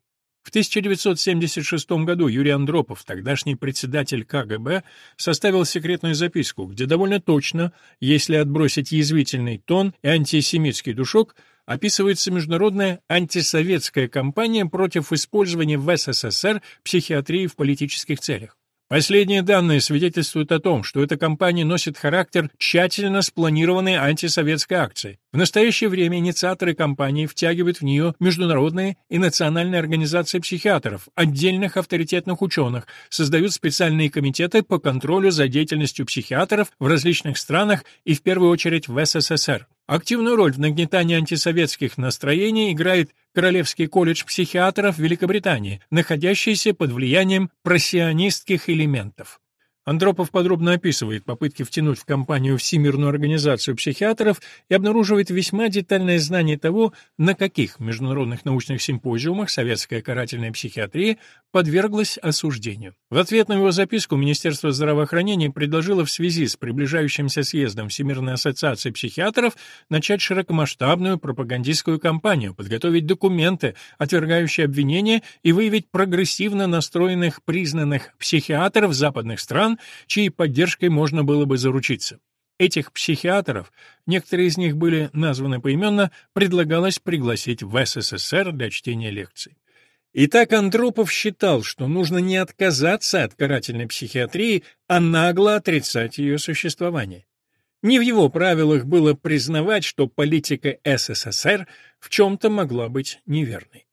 В 1976 году Юрий Андропов, тогдашний председатель КГБ, составил секретную записку, где довольно точно, если отбросить язвительный тон и антисемитский душок, описывается международная антисоветская кампания против использования в СССР психиатрии в политических целях. Последние данные свидетельствуют о том, что эта кампания носит характер тщательно спланированной антисоветской акции. В настоящее время инициаторы кампании втягивают в нее международные и национальные организации психиатров, отдельных авторитетных ученых, создают специальные комитеты по контролю за деятельностью психиатров в различных странах и в первую очередь в СССР. Активную роль в нагнетании антисоветских настроений играет Королевский колледж психиатров Великобритании, находящийся под влиянием просионистских элементов. Андропов подробно описывает попытки втянуть в компанию Всемирную организацию психиатров и обнаруживает весьма детальное знание того, на каких международных научных симпозиумах советская карательная психиатрия подверглась осуждению. В ответ на его записку Министерство здравоохранения предложило в связи с приближающимся съездом Всемирной ассоциации психиатров начать широкомасштабную пропагандистскую кампанию, подготовить документы, отвергающие обвинения, и выявить прогрессивно настроенных признанных психиатров западных стран, чьей поддержкой можно было бы заручиться. Этих психиатров, некоторые из них были названы поименно, предлагалось пригласить в СССР для чтения лекций. Итак, Андропов считал, что нужно не отказаться от карательной психиатрии, а нагло отрицать ее существование. Не в его правилах было признавать, что политика СССР в чем-то могла быть неверной.